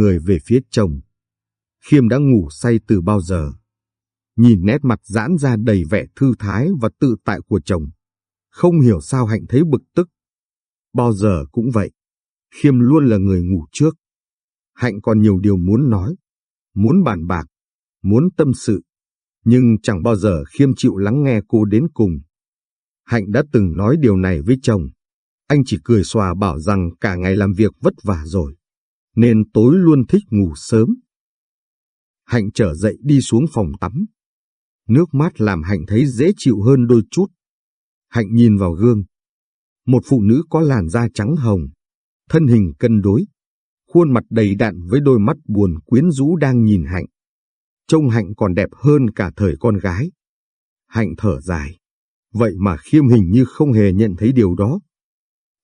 người về phía chồng. Khiêm đã ngủ say từ bao giờ. Nhìn nét mặt giãn ra đầy vẻ thư thái và tự tại của chồng. Không hiểu sao Hạnh thấy bực tức. Bao giờ cũng vậy. Khiêm luôn là người ngủ trước. Hạnh còn nhiều điều muốn nói, muốn bàn bạc, muốn tâm sự. Nhưng chẳng bao giờ Khiêm chịu lắng nghe cô đến cùng. Hạnh đã từng nói điều này với chồng. Anh chỉ cười xòa bảo rằng cả ngày làm việc vất vả rồi, nên tối luôn thích ngủ sớm. Hạnh trở dậy đi xuống phòng tắm. Nước mát làm Hạnh thấy dễ chịu hơn đôi chút. Hạnh nhìn vào gương. Một phụ nữ có làn da trắng hồng, thân hình cân đối, khuôn mặt đầy đặn với đôi mắt buồn quyến rũ đang nhìn Hạnh. Trông Hạnh còn đẹp hơn cả thời con gái. Hạnh thở dài. Vậy mà khiêm hình như không hề nhận thấy điều đó.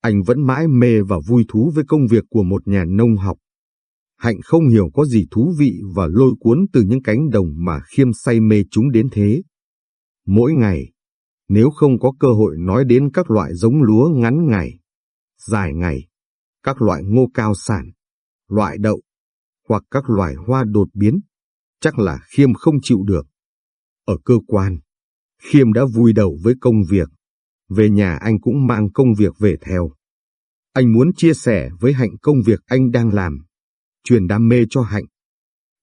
Anh vẫn mãi mê và vui thú với công việc của một nhà nông học. Hạnh không hiểu có gì thú vị và lôi cuốn từ những cánh đồng mà khiêm say mê chúng đến thế. Mỗi ngày, nếu không có cơ hội nói đến các loại giống lúa ngắn ngày, dài ngày, các loại ngô cao sản, loại đậu, hoặc các loài hoa đột biến, chắc là khiêm không chịu được. Ở cơ quan, khiêm đã vui đầu với công việc. Về nhà anh cũng mang công việc về theo. Anh muốn chia sẻ với Hạnh công việc anh đang làm, truyền đam mê cho Hạnh.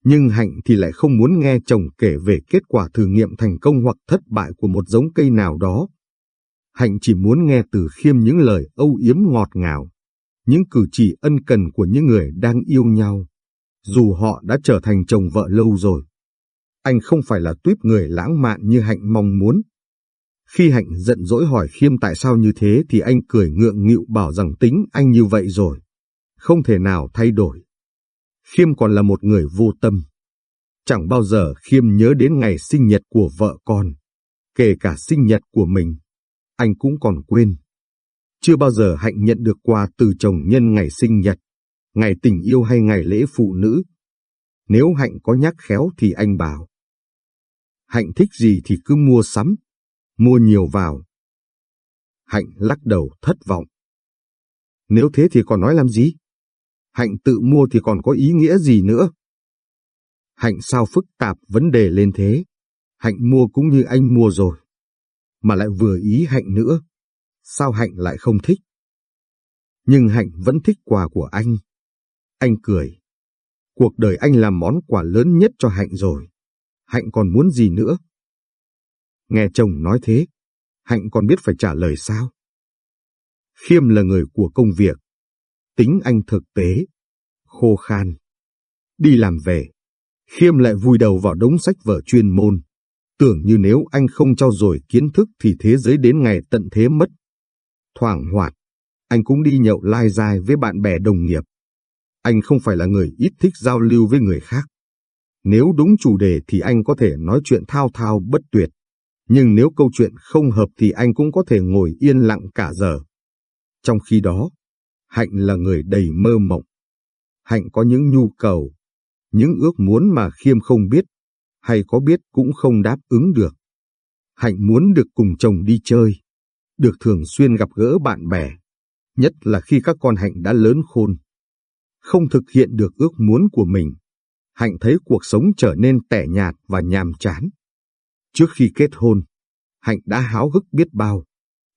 Nhưng Hạnh thì lại không muốn nghe chồng kể về kết quả thử nghiệm thành công hoặc thất bại của một giống cây nào đó. Hạnh chỉ muốn nghe từ khiêm những lời âu yếm ngọt ngào, những cử chỉ ân cần của những người đang yêu nhau, dù họ đã trở thành chồng vợ lâu rồi. Anh không phải là tuyếp người lãng mạn như Hạnh mong muốn. Khi Hạnh giận dỗi hỏi Khiêm tại sao như thế thì anh cười ngượng nghịu bảo rằng tính anh như vậy rồi. Không thể nào thay đổi. Khiêm còn là một người vô tâm. Chẳng bao giờ Khiêm nhớ đến ngày sinh nhật của vợ con. Kể cả sinh nhật của mình, anh cũng còn quên. Chưa bao giờ Hạnh nhận được quà từ chồng nhân ngày sinh nhật, ngày tình yêu hay ngày lễ phụ nữ. Nếu Hạnh có nhắc khéo thì anh bảo. Hạnh thích gì thì cứ mua sắm, mua nhiều vào. Hạnh lắc đầu thất vọng. Nếu thế thì còn nói làm gì? Hạnh tự mua thì còn có ý nghĩa gì nữa? Hạnh sao phức tạp vấn đề lên thế? Hạnh mua cũng như anh mua rồi. Mà lại vừa ý Hạnh nữa. Sao Hạnh lại không thích? Nhưng Hạnh vẫn thích quà của anh. Anh cười. Cuộc đời anh là món quà lớn nhất cho Hạnh rồi. Hạnh còn muốn gì nữa? Nghe chồng nói thế, Hạnh còn biết phải trả lời sao? Khiêm là người của công việc. Tính anh thực tế, khô khan. Đi làm về, Khiêm lại vùi đầu vào đống sách vở chuyên môn. Tưởng như nếu anh không trau dồi kiến thức thì thế giới đến ngày tận thế mất. Thoảng hoạt, anh cũng đi nhậu lai dài với bạn bè đồng nghiệp. Anh không phải là người ít thích giao lưu với người khác. Nếu đúng chủ đề thì anh có thể nói chuyện thao thao bất tuyệt. Nhưng nếu câu chuyện không hợp thì anh cũng có thể ngồi yên lặng cả giờ. Trong khi đó, Hạnh là người đầy mơ mộng. Hạnh có những nhu cầu, những ước muốn mà Khiêm không biết, hay có biết cũng không đáp ứng được. Hạnh muốn được cùng chồng đi chơi, được thường xuyên gặp gỡ bạn bè, nhất là khi các con Hạnh đã lớn khôn. Không thực hiện được ước muốn của mình, Hạnh thấy cuộc sống trở nên tẻ nhạt và nhàm chán. Trước khi kết hôn, Hạnh đã háo hức biết bao,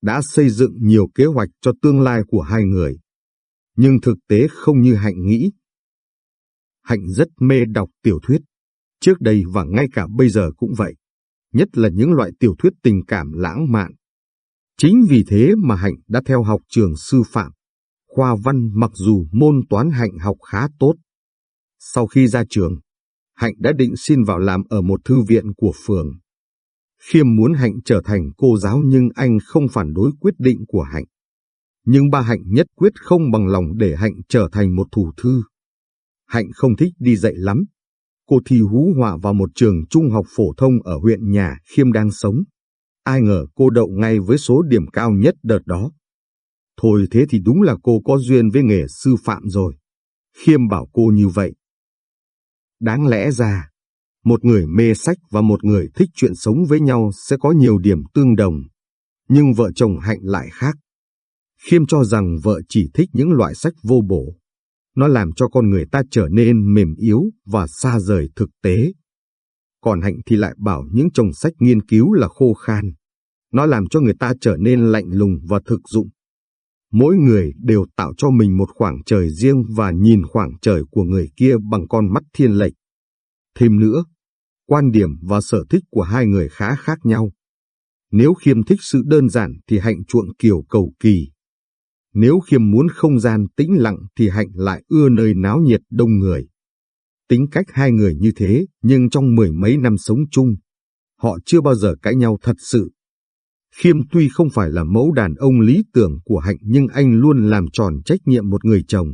đã xây dựng nhiều kế hoạch cho tương lai của hai người. Nhưng thực tế không như Hạnh nghĩ. Hạnh rất mê đọc tiểu thuyết, trước đây và ngay cả bây giờ cũng vậy, nhất là những loại tiểu thuyết tình cảm lãng mạn. Chính vì thế mà Hạnh đã theo học trường sư phạm, khoa văn mặc dù môn toán Hạnh học khá tốt. Sau khi ra trường, Hạnh đã định xin vào làm ở một thư viện của phường. Khiêm muốn Hạnh trở thành cô giáo nhưng anh không phản đối quyết định của Hạnh. Nhưng ba Hạnh nhất quyết không bằng lòng để Hạnh trở thành một thủ thư. Hạnh không thích đi dạy lắm. Cô thì hú họa vào một trường trung học phổ thông ở huyện nhà Khiêm đang sống. Ai ngờ cô đậu ngay với số điểm cao nhất đợt đó. Thôi thế thì đúng là cô có duyên với nghề sư phạm rồi. Khiêm bảo cô như vậy. Đáng lẽ ra, một người mê sách và một người thích chuyện sống với nhau sẽ có nhiều điểm tương đồng. Nhưng vợ chồng Hạnh lại khác. Khiêm cho rằng vợ chỉ thích những loại sách vô bổ. Nó làm cho con người ta trở nên mềm yếu và xa rời thực tế. Còn hạnh thì lại bảo những chồng sách nghiên cứu là khô khan. Nó làm cho người ta trở nên lạnh lùng và thực dụng. Mỗi người đều tạo cho mình một khoảng trời riêng và nhìn khoảng trời của người kia bằng con mắt thiên lệch. Thêm nữa, quan điểm và sở thích của hai người khá khác nhau. Nếu khiêm thích sự đơn giản thì hạnh chuộng kiểu cầu kỳ. Nếu khiêm muốn không gian tĩnh lặng thì hạnh lại ưa nơi náo nhiệt đông người. Tính cách hai người như thế, nhưng trong mười mấy năm sống chung, họ chưa bao giờ cãi nhau thật sự. Khiêm tuy không phải là mẫu đàn ông lý tưởng của Hạnh nhưng anh luôn làm tròn trách nhiệm một người chồng,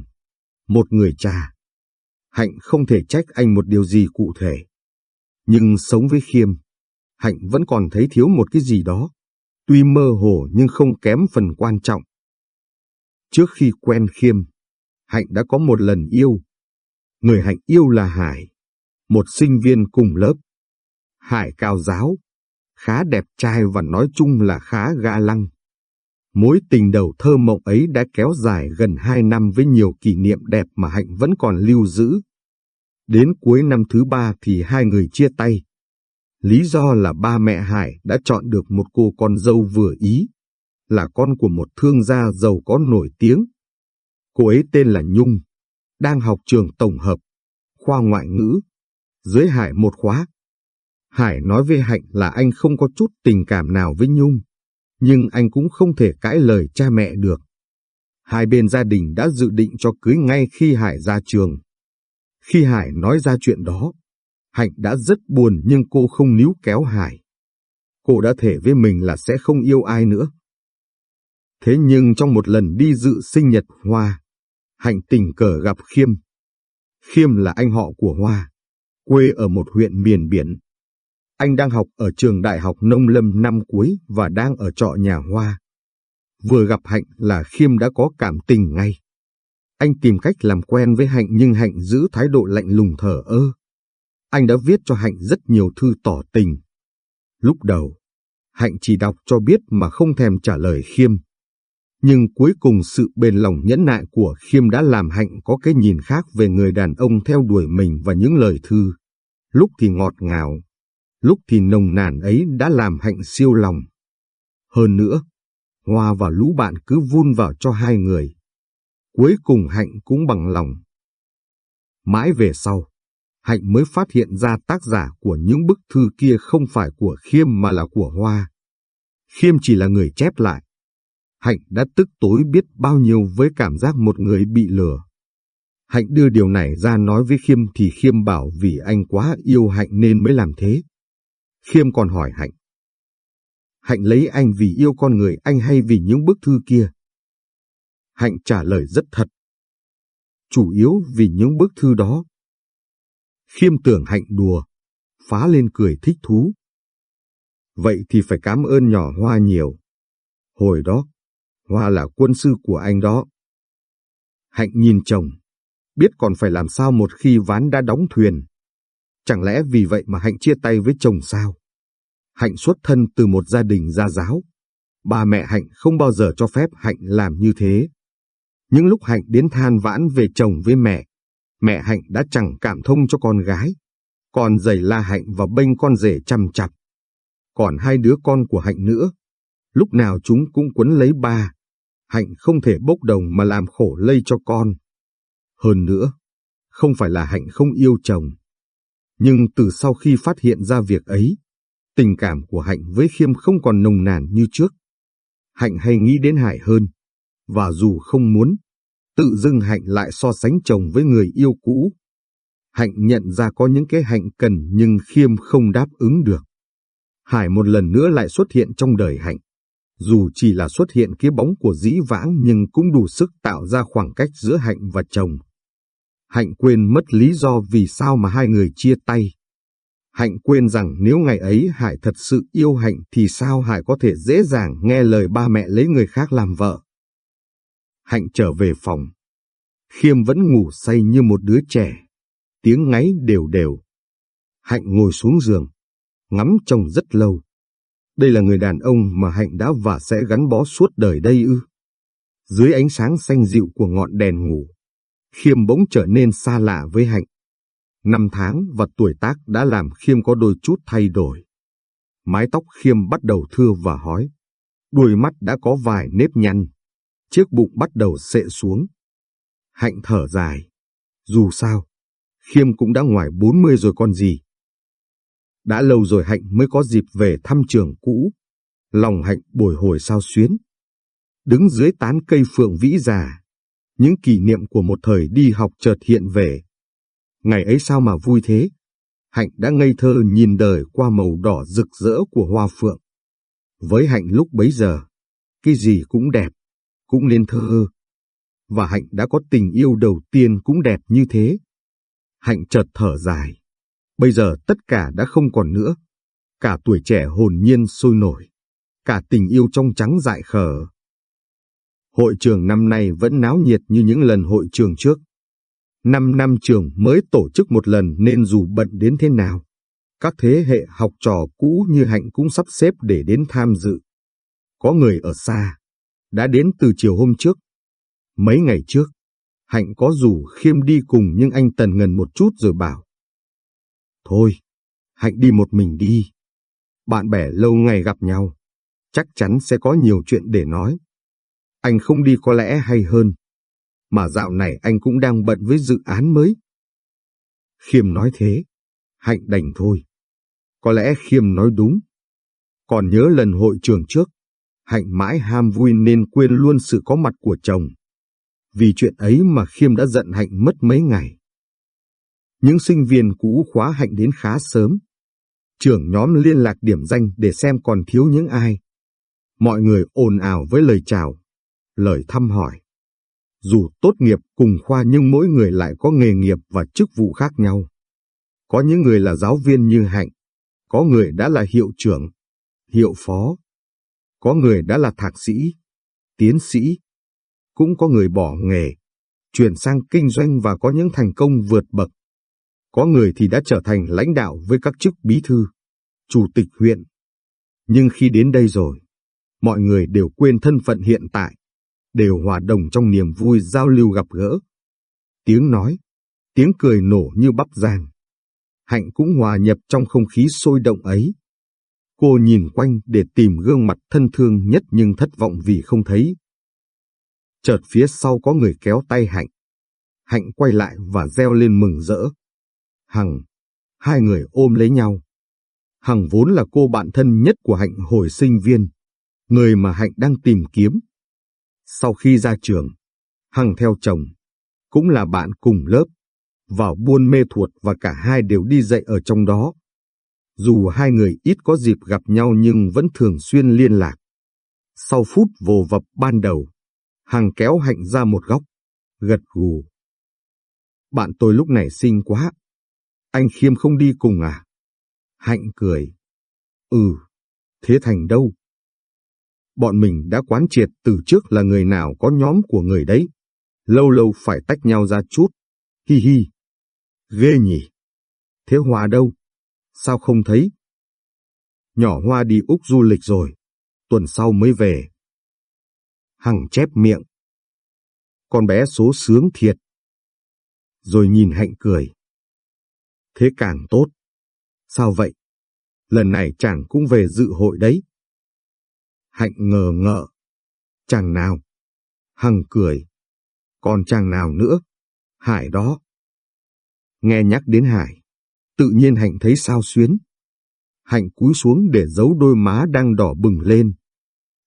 một người cha. Hạnh không thể trách anh một điều gì cụ thể. Nhưng sống với Khiêm, Hạnh vẫn còn thấy thiếu một cái gì đó, tuy mơ hồ nhưng không kém phần quan trọng. Trước khi quen Khiêm, Hạnh đã có một lần yêu. Người Hạnh yêu là Hải, một sinh viên cùng lớp. Hải cao giáo, khá đẹp trai và nói chung là khá ga lăng. Mối tình đầu thơ mộng ấy đã kéo dài gần hai năm với nhiều kỷ niệm đẹp mà Hạnh vẫn còn lưu giữ. Đến cuối năm thứ ba thì hai người chia tay. Lý do là ba mẹ Hải đã chọn được một cô con dâu vừa ý, là con của một thương gia giàu có nổi tiếng. Cô ấy tên là Nhung, đang học trường tổng hợp, khoa ngoại ngữ, dưới Hải một khóa. Hải nói với Hạnh là anh không có chút tình cảm nào với Nhung, nhưng anh cũng không thể cãi lời cha mẹ được. Hai bên gia đình đã dự định cho cưới ngay khi Hải ra trường. Khi Hải nói ra chuyện đó, Hạnh đã rất buồn nhưng cô không níu kéo Hải. Cô đã thể với mình là sẽ không yêu ai nữa. Thế nhưng trong một lần đi dự sinh nhật Hoa, Hạnh tình cờ gặp Khiêm. Khiêm là anh họ của Hoa, quê ở một huyện miền biển. Anh đang học ở trường đại học nông lâm năm cuối và đang ở trọ nhà Hoa. Vừa gặp Hạnh là Khiêm đã có cảm tình ngay. Anh tìm cách làm quen với Hạnh nhưng Hạnh giữ thái độ lạnh lùng thở ơ. Anh đã viết cho Hạnh rất nhiều thư tỏ tình. Lúc đầu, Hạnh chỉ đọc cho biết mà không thèm trả lời Khiêm. Nhưng cuối cùng sự bền lòng nhẫn nại của Khiêm đã làm Hạnh có cái nhìn khác về người đàn ông theo đuổi mình và những lời thư. Lúc thì ngọt ngào, lúc thì nồng nàn ấy đã làm Hạnh siêu lòng. Hơn nữa, Hoa và lũ bạn cứ vun vào cho hai người. Cuối cùng Hạnh cũng bằng lòng. Mãi về sau, Hạnh mới phát hiện ra tác giả của những bức thư kia không phải của Khiêm mà là của Hoa. Khiêm chỉ là người chép lại. Hạnh đã tức tối biết bao nhiêu với cảm giác một người bị lừa. Hạnh đưa điều này ra nói với Khiêm thì Khiêm bảo vì anh quá yêu Hạnh nên mới làm thế. Khiêm còn hỏi Hạnh. Hạnh lấy anh vì yêu con người anh hay vì những bức thư kia? Hạnh trả lời rất thật. Chủ yếu vì những bức thư đó. Khiêm tưởng Hạnh đùa, phá lên cười thích thú. Vậy thì phải cảm ơn nhỏ Hoa nhiều. Hồi đó, Hoa là quân sư của anh đó. Hạnh nhìn chồng, biết còn phải làm sao một khi ván đã đóng thuyền. Chẳng lẽ vì vậy mà Hạnh chia tay với chồng sao? Hạnh xuất thân từ một gia đình gia giáo. Bà mẹ Hạnh không bao giờ cho phép Hạnh làm như thế. Những lúc Hạnh đến than vãn về chồng với mẹ, mẹ Hạnh đã chẳng cảm thông cho con gái. Còn giày la Hạnh và bênh con rể chăm chặt. Còn hai đứa con của Hạnh nữa. Lúc nào chúng cũng quấn lấy ba. Hạnh không thể bốc đồng mà làm khổ lây cho con. Hơn nữa, không phải là Hạnh không yêu chồng. Nhưng từ sau khi phát hiện ra việc ấy, tình cảm của Hạnh với Khiêm không còn nồng nàn như trước. Hạnh hay nghĩ đến Hải hơn, và dù không muốn, tự dưng Hạnh lại so sánh chồng với người yêu cũ. Hạnh nhận ra có những cái Hạnh cần nhưng Khiêm không đáp ứng được. Hải một lần nữa lại xuất hiện trong đời Hạnh. Dù chỉ là xuất hiện cái bóng của dĩ vãng nhưng cũng đủ sức tạo ra khoảng cách giữa Hạnh và chồng. Hạnh quên mất lý do vì sao mà hai người chia tay. Hạnh quên rằng nếu ngày ấy Hải thật sự yêu Hạnh thì sao Hải có thể dễ dàng nghe lời ba mẹ lấy người khác làm vợ. Hạnh trở về phòng. Khiêm vẫn ngủ say như một đứa trẻ. Tiếng ngáy đều đều. Hạnh ngồi xuống giường, ngắm trông rất lâu. Đây là người đàn ông mà Hạnh đã và sẽ gắn bó suốt đời đây ư. Dưới ánh sáng xanh dịu của ngọn đèn ngủ, Khiêm bỗng trở nên xa lạ với Hạnh. Năm tháng và tuổi tác đã làm Khiêm có đôi chút thay đổi. Mái tóc Khiêm bắt đầu thưa và hói. Đuôi mắt đã có vài nếp nhăn. Chiếc bụng bắt đầu sệ xuống. Hạnh thở dài. Dù sao, Khiêm cũng đã ngoài 40 rồi con gì. Đã lâu rồi Hạnh mới có dịp về thăm trường cũ. Lòng Hạnh bồi hồi sao xuyến. Đứng dưới tán cây phượng vĩ già, những kỷ niệm của một thời đi học chợt hiện về. Ngày ấy sao mà vui thế? Hạnh đã ngây thơ nhìn đời qua màu đỏ rực rỡ của hoa phượng. Với Hạnh lúc bấy giờ, cái gì cũng đẹp, cũng nên thơ. Và Hạnh đã có tình yêu đầu tiên cũng đẹp như thế. Hạnh chợt thở dài. Bây giờ tất cả đã không còn nữa. Cả tuổi trẻ hồn nhiên sôi nổi. Cả tình yêu trong trắng dại khờ. Hội trường năm nay vẫn náo nhiệt như những lần hội trường trước. Năm năm trường mới tổ chức một lần nên dù bận đến thế nào, các thế hệ học trò cũ như Hạnh cũng sắp xếp để đến tham dự. Có người ở xa, đã đến từ chiều hôm trước. Mấy ngày trước, Hạnh có rủ Khiêm đi cùng nhưng anh tần ngần một chút rồi bảo. Thôi, Hạnh đi một mình đi. Bạn bè lâu ngày gặp nhau, chắc chắn sẽ có nhiều chuyện để nói. Anh không đi có lẽ hay hơn. Mà dạo này anh cũng đang bận với dự án mới. Khiêm nói thế, Hạnh đành thôi. Có lẽ Khiêm nói đúng. Còn nhớ lần hội trường trước, Hạnh mãi ham vui nên quên luôn sự có mặt của chồng. Vì chuyện ấy mà Khiêm đã giận Hạnh mất mấy ngày. Những sinh viên cũ khóa Hạnh đến khá sớm. Trưởng nhóm liên lạc điểm danh để xem còn thiếu những ai. Mọi người ồn ào với lời chào, lời thăm hỏi. Dù tốt nghiệp cùng khoa nhưng mỗi người lại có nghề nghiệp và chức vụ khác nhau. Có những người là giáo viên như Hạnh, có người đã là hiệu trưởng, hiệu phó, có người đã là thạc sĩ, tiến sĩ, cũng có người bỏ nghề, chuyển sang kinh doanh và có những thành công vượt bậc. Có người thì đã trở thành lãnh đạo với các chức bí thư, chủ tịch huyện. Nhưng khi đến đây rồi, mọi người đều quên thân phận hiện tại, đều hòa đồng trong niềm vui giao lưu gặp gỡ. Tiếng nói, tiếng cười nổ như bắp giang. Hạnh cũng hòa nhập trong không khí sôi động ấy. Cô nhìn quanh để tìm gương mặt thân thương nhất nhưng thất vọng vì không thấy. Chợt phía sau có người kéo tay Hạnh. Hạnh quay lại và reo lên mừng rỡ. Hằng, hai người ôm lấy nhau. Hằng vốn là cô bạn thân nhất của Hạnh hồi sinh viên, người mà Hạnh đang tìm kiếm. Sau khi ra trường, Hằng theo chồng, cũng là bạn cùng lớp, vào buôn mê thuột và cả hai đều đi dạy ở trong đó. Dù hai người ít có dịp gặp nhau nhưng vẫn thường xuyên liên lạc. Sau phút vồ vập ban đầu, Hằng kéo Hạnh ra một góc, gật gù. Bạn tôi lúc này xinh quá. Anh Khiêm không đi cùng à? Hạnh cười. Ừ, thế thành đâu? Bọn mình đã quán triệt từ trước là người nào có nhóm của người đấy. Lâu lâu phải tách nhau ra chút. Hi hi. Ghê nhỉ. Thế hòa đâu? Sao không thấy? Nhỏ Hoa đi Úc du lịch rồi. Tuần sau mới về. Hằng chép miệng. Con bé số sướng thiệt. Rồi nhìn Hạnh cười. Thế càng tốt. Sao vậy? Lần này chàng cũng về dự hội đấy. Hạnh ngờ ngợ. Chàng nào? Hằng cười. Còn chàng nào nữa? Hải đó. Nghe nhắc đến Hải, tự nhiên Hạnh thấy sao xuyến. Hạnh cúi xuống để giấu đôi má đang đỏ bừng lên.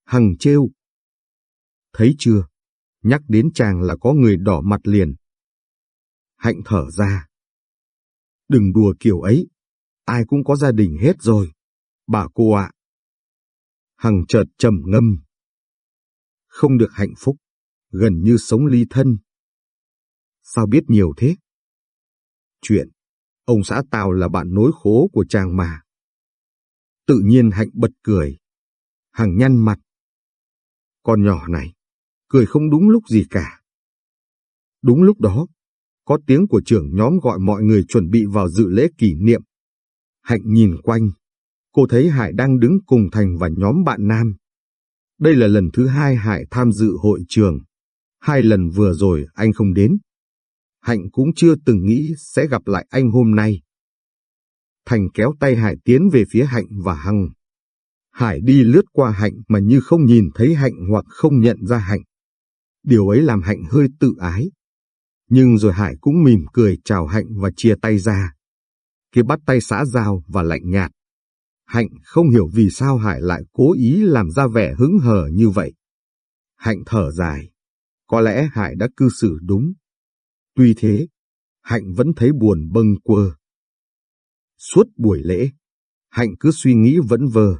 Hằng trêu. Thấy chưa? Nhắc đến chàng là có người đỏ mặt liền. Hạnh thở ra. Đừng đùa kiểu ấy. Ai cũng có gia đình hết rồi. Bà cô ạ. Hằng chợt trầm ngâm. Không được hạnh phúc, gần như sống ly thân. Sao biết nhiều thế? Chuyện, ông xã tao là bạn nối khố của chàng mà. Tự nhiên Hạnh bật cười. Hằng nhăn mặt. Con nhỏ này, cười không đúng lúc gì cả. Đúng lúc đó, có tiếng của trưởng nhóm gọi mọi người chuẩn bị vào dự lễ kỷ niệm. Hạnh nhìn quanh, cô thấy Hải đang đứng cùng Thành và nhóm bạn nam. Đây là lần thứ hai Hải tham dự hội trường. Hai lần vừa rồi anh không đến. Hạnh cũng chưa từng nghĩ sẽ gặp lại anh hôm nay. Thành kéo tay Hải tiến về phía Hạnh và Hằng. Hải đi lướt qua Hạnh mà như không nhìn thấy Hạnh hoặc không nhận ra Hạnh. Điều ấy làm Hạnh hơi tự ái. Nhưng rồi Hải cũng mỉm cười chào Hạnh và chia tay ra. Kia bắt tay xã giao và lạnh nhạt. Hạnh không hiểu vì sao Hải lại cố ý làm ra vẻ hứng hờ như vậy. Hạnh thở dài. Có lẽ Hải đã cư xử đúng. Tuy thế, Hạnh vẫn thấy buồn bâng quơ. Suốt buổi lễ, Hạnh cứ suy nghĩ vẫn vơ.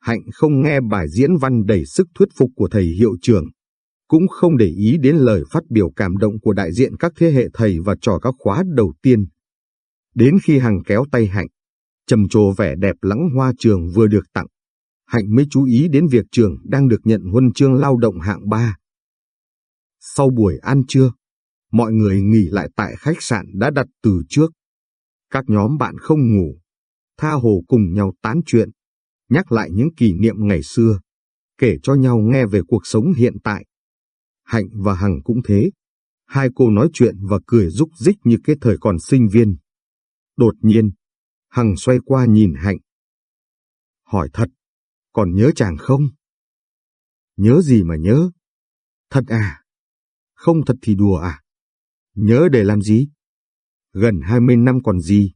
Hạnh không nghe bài diễn văn đầy sức thuyết phục của thầy hiệu trưởng, cũng không để ý đến lời phát biểu cảm động của đại diện các thế hệ thầy và trò các khóa đầu tiên. Đến khi Hằng kéo tay Hạnh, trầm trồ vẻ đẹp lắng hoa trường vừa được tặng, Hạnh mới chú ý đến việc trường đang được nhận huân chương lao động hạng 3. Sau buổi ăn trưa, mọi người nghỉ lại tại khách sạn đã đặt từ trước. Các nhóm bạn không ngủ, tha hồ cùng nhau tán chuyện, nhắc lại những kỷ niệm ngày xưa, kể cho nhau nghe về cuộc sống hiện tại. Hạnh và Hằng cũng thế. Hai cô nói chuyện và cười rúc rích như cái thời còn sinh viên. Đột nhiên, Hằng xoay qua nhìn Hạnh. Hỏi thật, còn nhớ chàng không? Nhớ gì mà nhớ? Thật à? Không thật thì đùa à? Nhớ để làm gì? Gần hai mươi năm còn gì?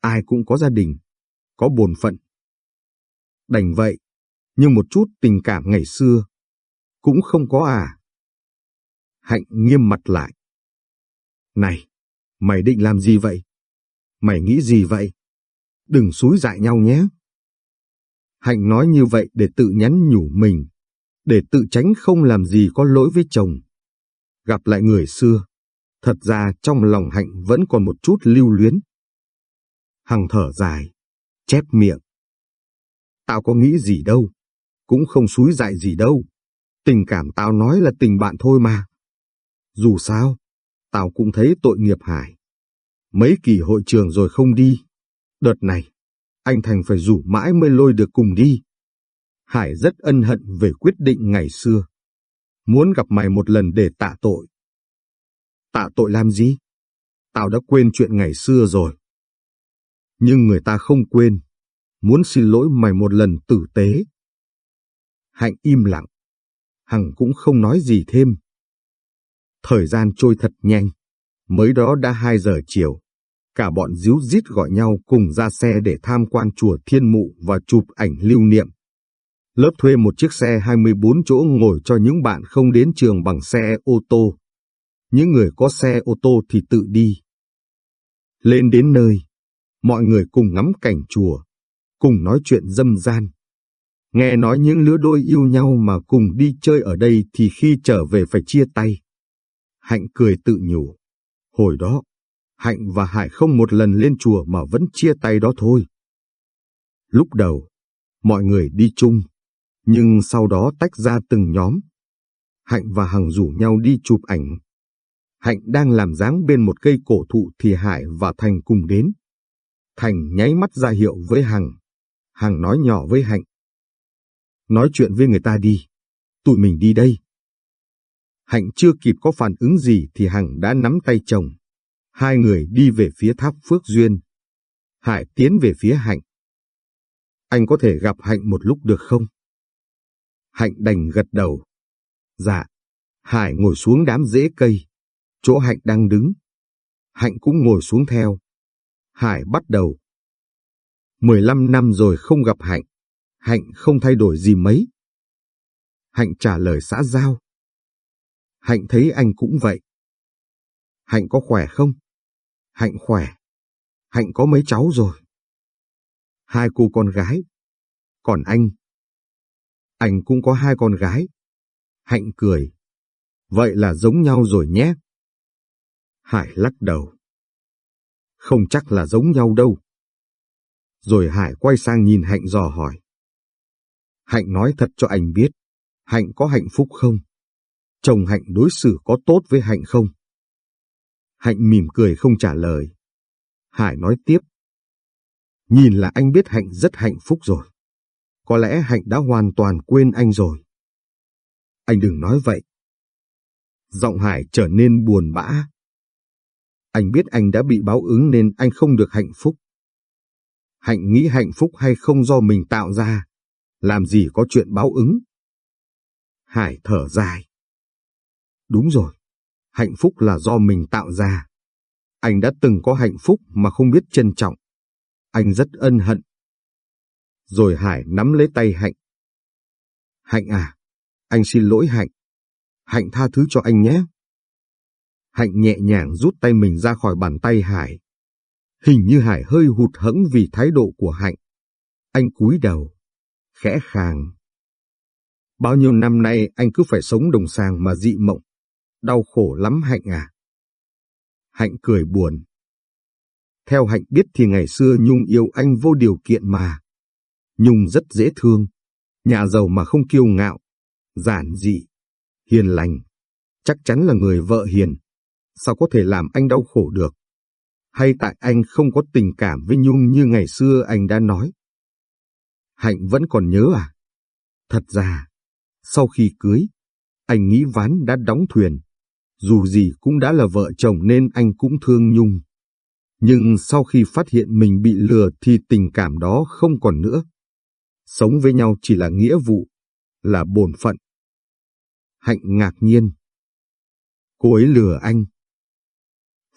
Ai cũng có gia đình, có bổn phận. Đành vậy, nhưng một chút tình cảm ngày xưa, cũng không có à? Hạnh nghiêm mặt lại. Này, mày định làm gì vậy? Mày nghĩ gì vậy? Đừng xúi dại nhau nhé. Hạnh nói như vậy để tự nhắn nhủ mình, để tự tránh không làm gì có lỗi với chồng. Gặp lại người xưa, thật ra trong lòng Hạnh vẫn còn một chút lưu luyến. Hằng thở dài, chép miệng. Tao có nghĩ gì đâu, cũng không xúi dại gì đâu. Tình cảm tao nói là tình bạn thôi mà. Dù sao, tao cũng thấy tội nghiệp Hải. Mấy kỳ hội trường rồi không đi. Đợt này, anh Thành phải rủ mãi mới lôi được cùng đi. Hải rất ân hận về quyết định ngày xưa. Muốn gặp mày một lần để tạ tội. Tạ tội làm gì? Tao đã quên chuyện ngày xưa rồi. Nhưng người ta không quên. Muốn xin lỗi mày một lần tử tế. Hạnh im lặng. Hằng cũng không nói gì thêm. Thời gian trôi thật nhanh. Mới đó đã 2 giờ chiều. Cả bọn díu dít gọi nhau cùng ra xe để tham quan chùa Thiên Mụ và chụp ảnh lưu niệm. Lớp thuê một chiếc xe 24 chỗ ngồi cho những bạn không đến trường bằng xe ô tô. Những người có xe ô tô thì tự đi. Lên đến nơi, mọi người cùng ngắm cảnh chùa, cùng nói chuyện dâm gian. Nghe nói những lứa đôi yêu nhau mà cùng đi chơi ở đây thì khi trở về phải chia tay. Hạnh cười tự nhủ. Hồi đó, Hạnh và Hải không một lần lên chùa mà vẫn chia tay đó thôi. Lúc đầu, mọi người đi chung, nhưng sau đó tách ra từng nhóm. Hạnh và Hằng rủ nhau đi chụp ảnh. Hạnh đang làm dáng bên một cây cổ thụ thì Hải và Thành cùng đến. Thành nháy mắt ra hiệu với Hằng. Hằng nói nhỏ với Hạnh. Nói chuyện với người ta đi. Tụi mình đi đây. Hạnh chưa kịp có phản ứng gì thì Hằng đã nắm tay chồng. Hai người đi về phía tháp Phước Duyên. Hải tiến về phía Hạnh. Anh có thể gặp Hạnh một lúc được không? Hạnh đành gật đầu. Dạ. Hải ngồi xuống đám rễ cây. Chỗ Hạnh đang đứng. Hạnh cũng ngồi xuống theo. Hải bắt đầu. Mười lăm năm rồi không gặp Hạnh. Hạnh không thay đổi gì mấy. Hạnh trả lời xã giao. Hạnh thấy anh cũng vậy. Hạnh có khỏe không? Hạnh khỏe. Hạnh có mấy cháu rồi. Hai cô con gái. Còn anh? Anh cũng có hai con gái. Hạnh cười. Vậy là giống nhau rồi nhé. Hải lắc đầu. Không chắc là giống nhau đâu. Rồi Hải quay sang nhìn Hạnh dò hỏi. Hạnh nói thật cho anh biết, Hạnh có hạnh phúc không? Chồng Hạnh đối xử có tốt với Hạnh không? Hạnh mỉm cười không trả lời. Hải nói tiếp. Nhìn là anh biết Hạnh rất hạnh phúc rồi. Có lẽ Hạnh đã hoàn toàn quên anh rồi. Anh đừng nói vậy. Giọng Hải trở nên buồn bã. Anh biết anh đã bị báo ứng nên anh không được hạnh phúc. Hạnh nghĩ hạnh phúc hay không do mình tạo ra, làm gì có chuyện báo ứng. Hải thở dài. Đúng rồi, hạnh phúc là do mình tạo ra. Anh đã từng có hạnh phúc mà không biết trân trọng. Anh rất ân hận. Rồi Hải nắm lấy tay Hạnh. Hạnh à, anh xin lỗi Hạnh. Hạnh tha thứ cho anh nhé. Hạnh nhẹ nhàng rút tay mình ra khỏi bàn tay Hải. Hình như Hải hơi hụt hẫng vì thái độ của Hạnh. Anh cúi đầu, khẽ khàng. Bao nhiêu năm nay anh cứ phải sống đồng sàng mà dị mộng. Đau khổ lắm Hạnh à. Hạnh cười buồn. Theo Hạnh biết thì ngày xưa Nhung yêu anh vô điều kiện mà. Nhung rất dễ thương, nhà giàu mà không kiêu ngạo, giản dị, hiền lành. Chắc chắn là người vợ hiền. Sao có thể làm anh đau khổ được? Hay tại anh không có tình cảm với Nhung như ngày xưa anh đã nói? Hạnh vẫn còn nhớ à? Thật ra, sau khi cưới, anh nghĩ ván đã đóng thuyền. Dù gì cũng đã là vợ chồng nên anh cũng thương Nhung. Nhưng sau khi phát hiện mình bị lừa thì tình cảm đó không còn nữa. Sống với nhau chỉ là nghĩa vụ, là bổn phận. Hạnh ngạc nhiên. Cô ấy lừa anh.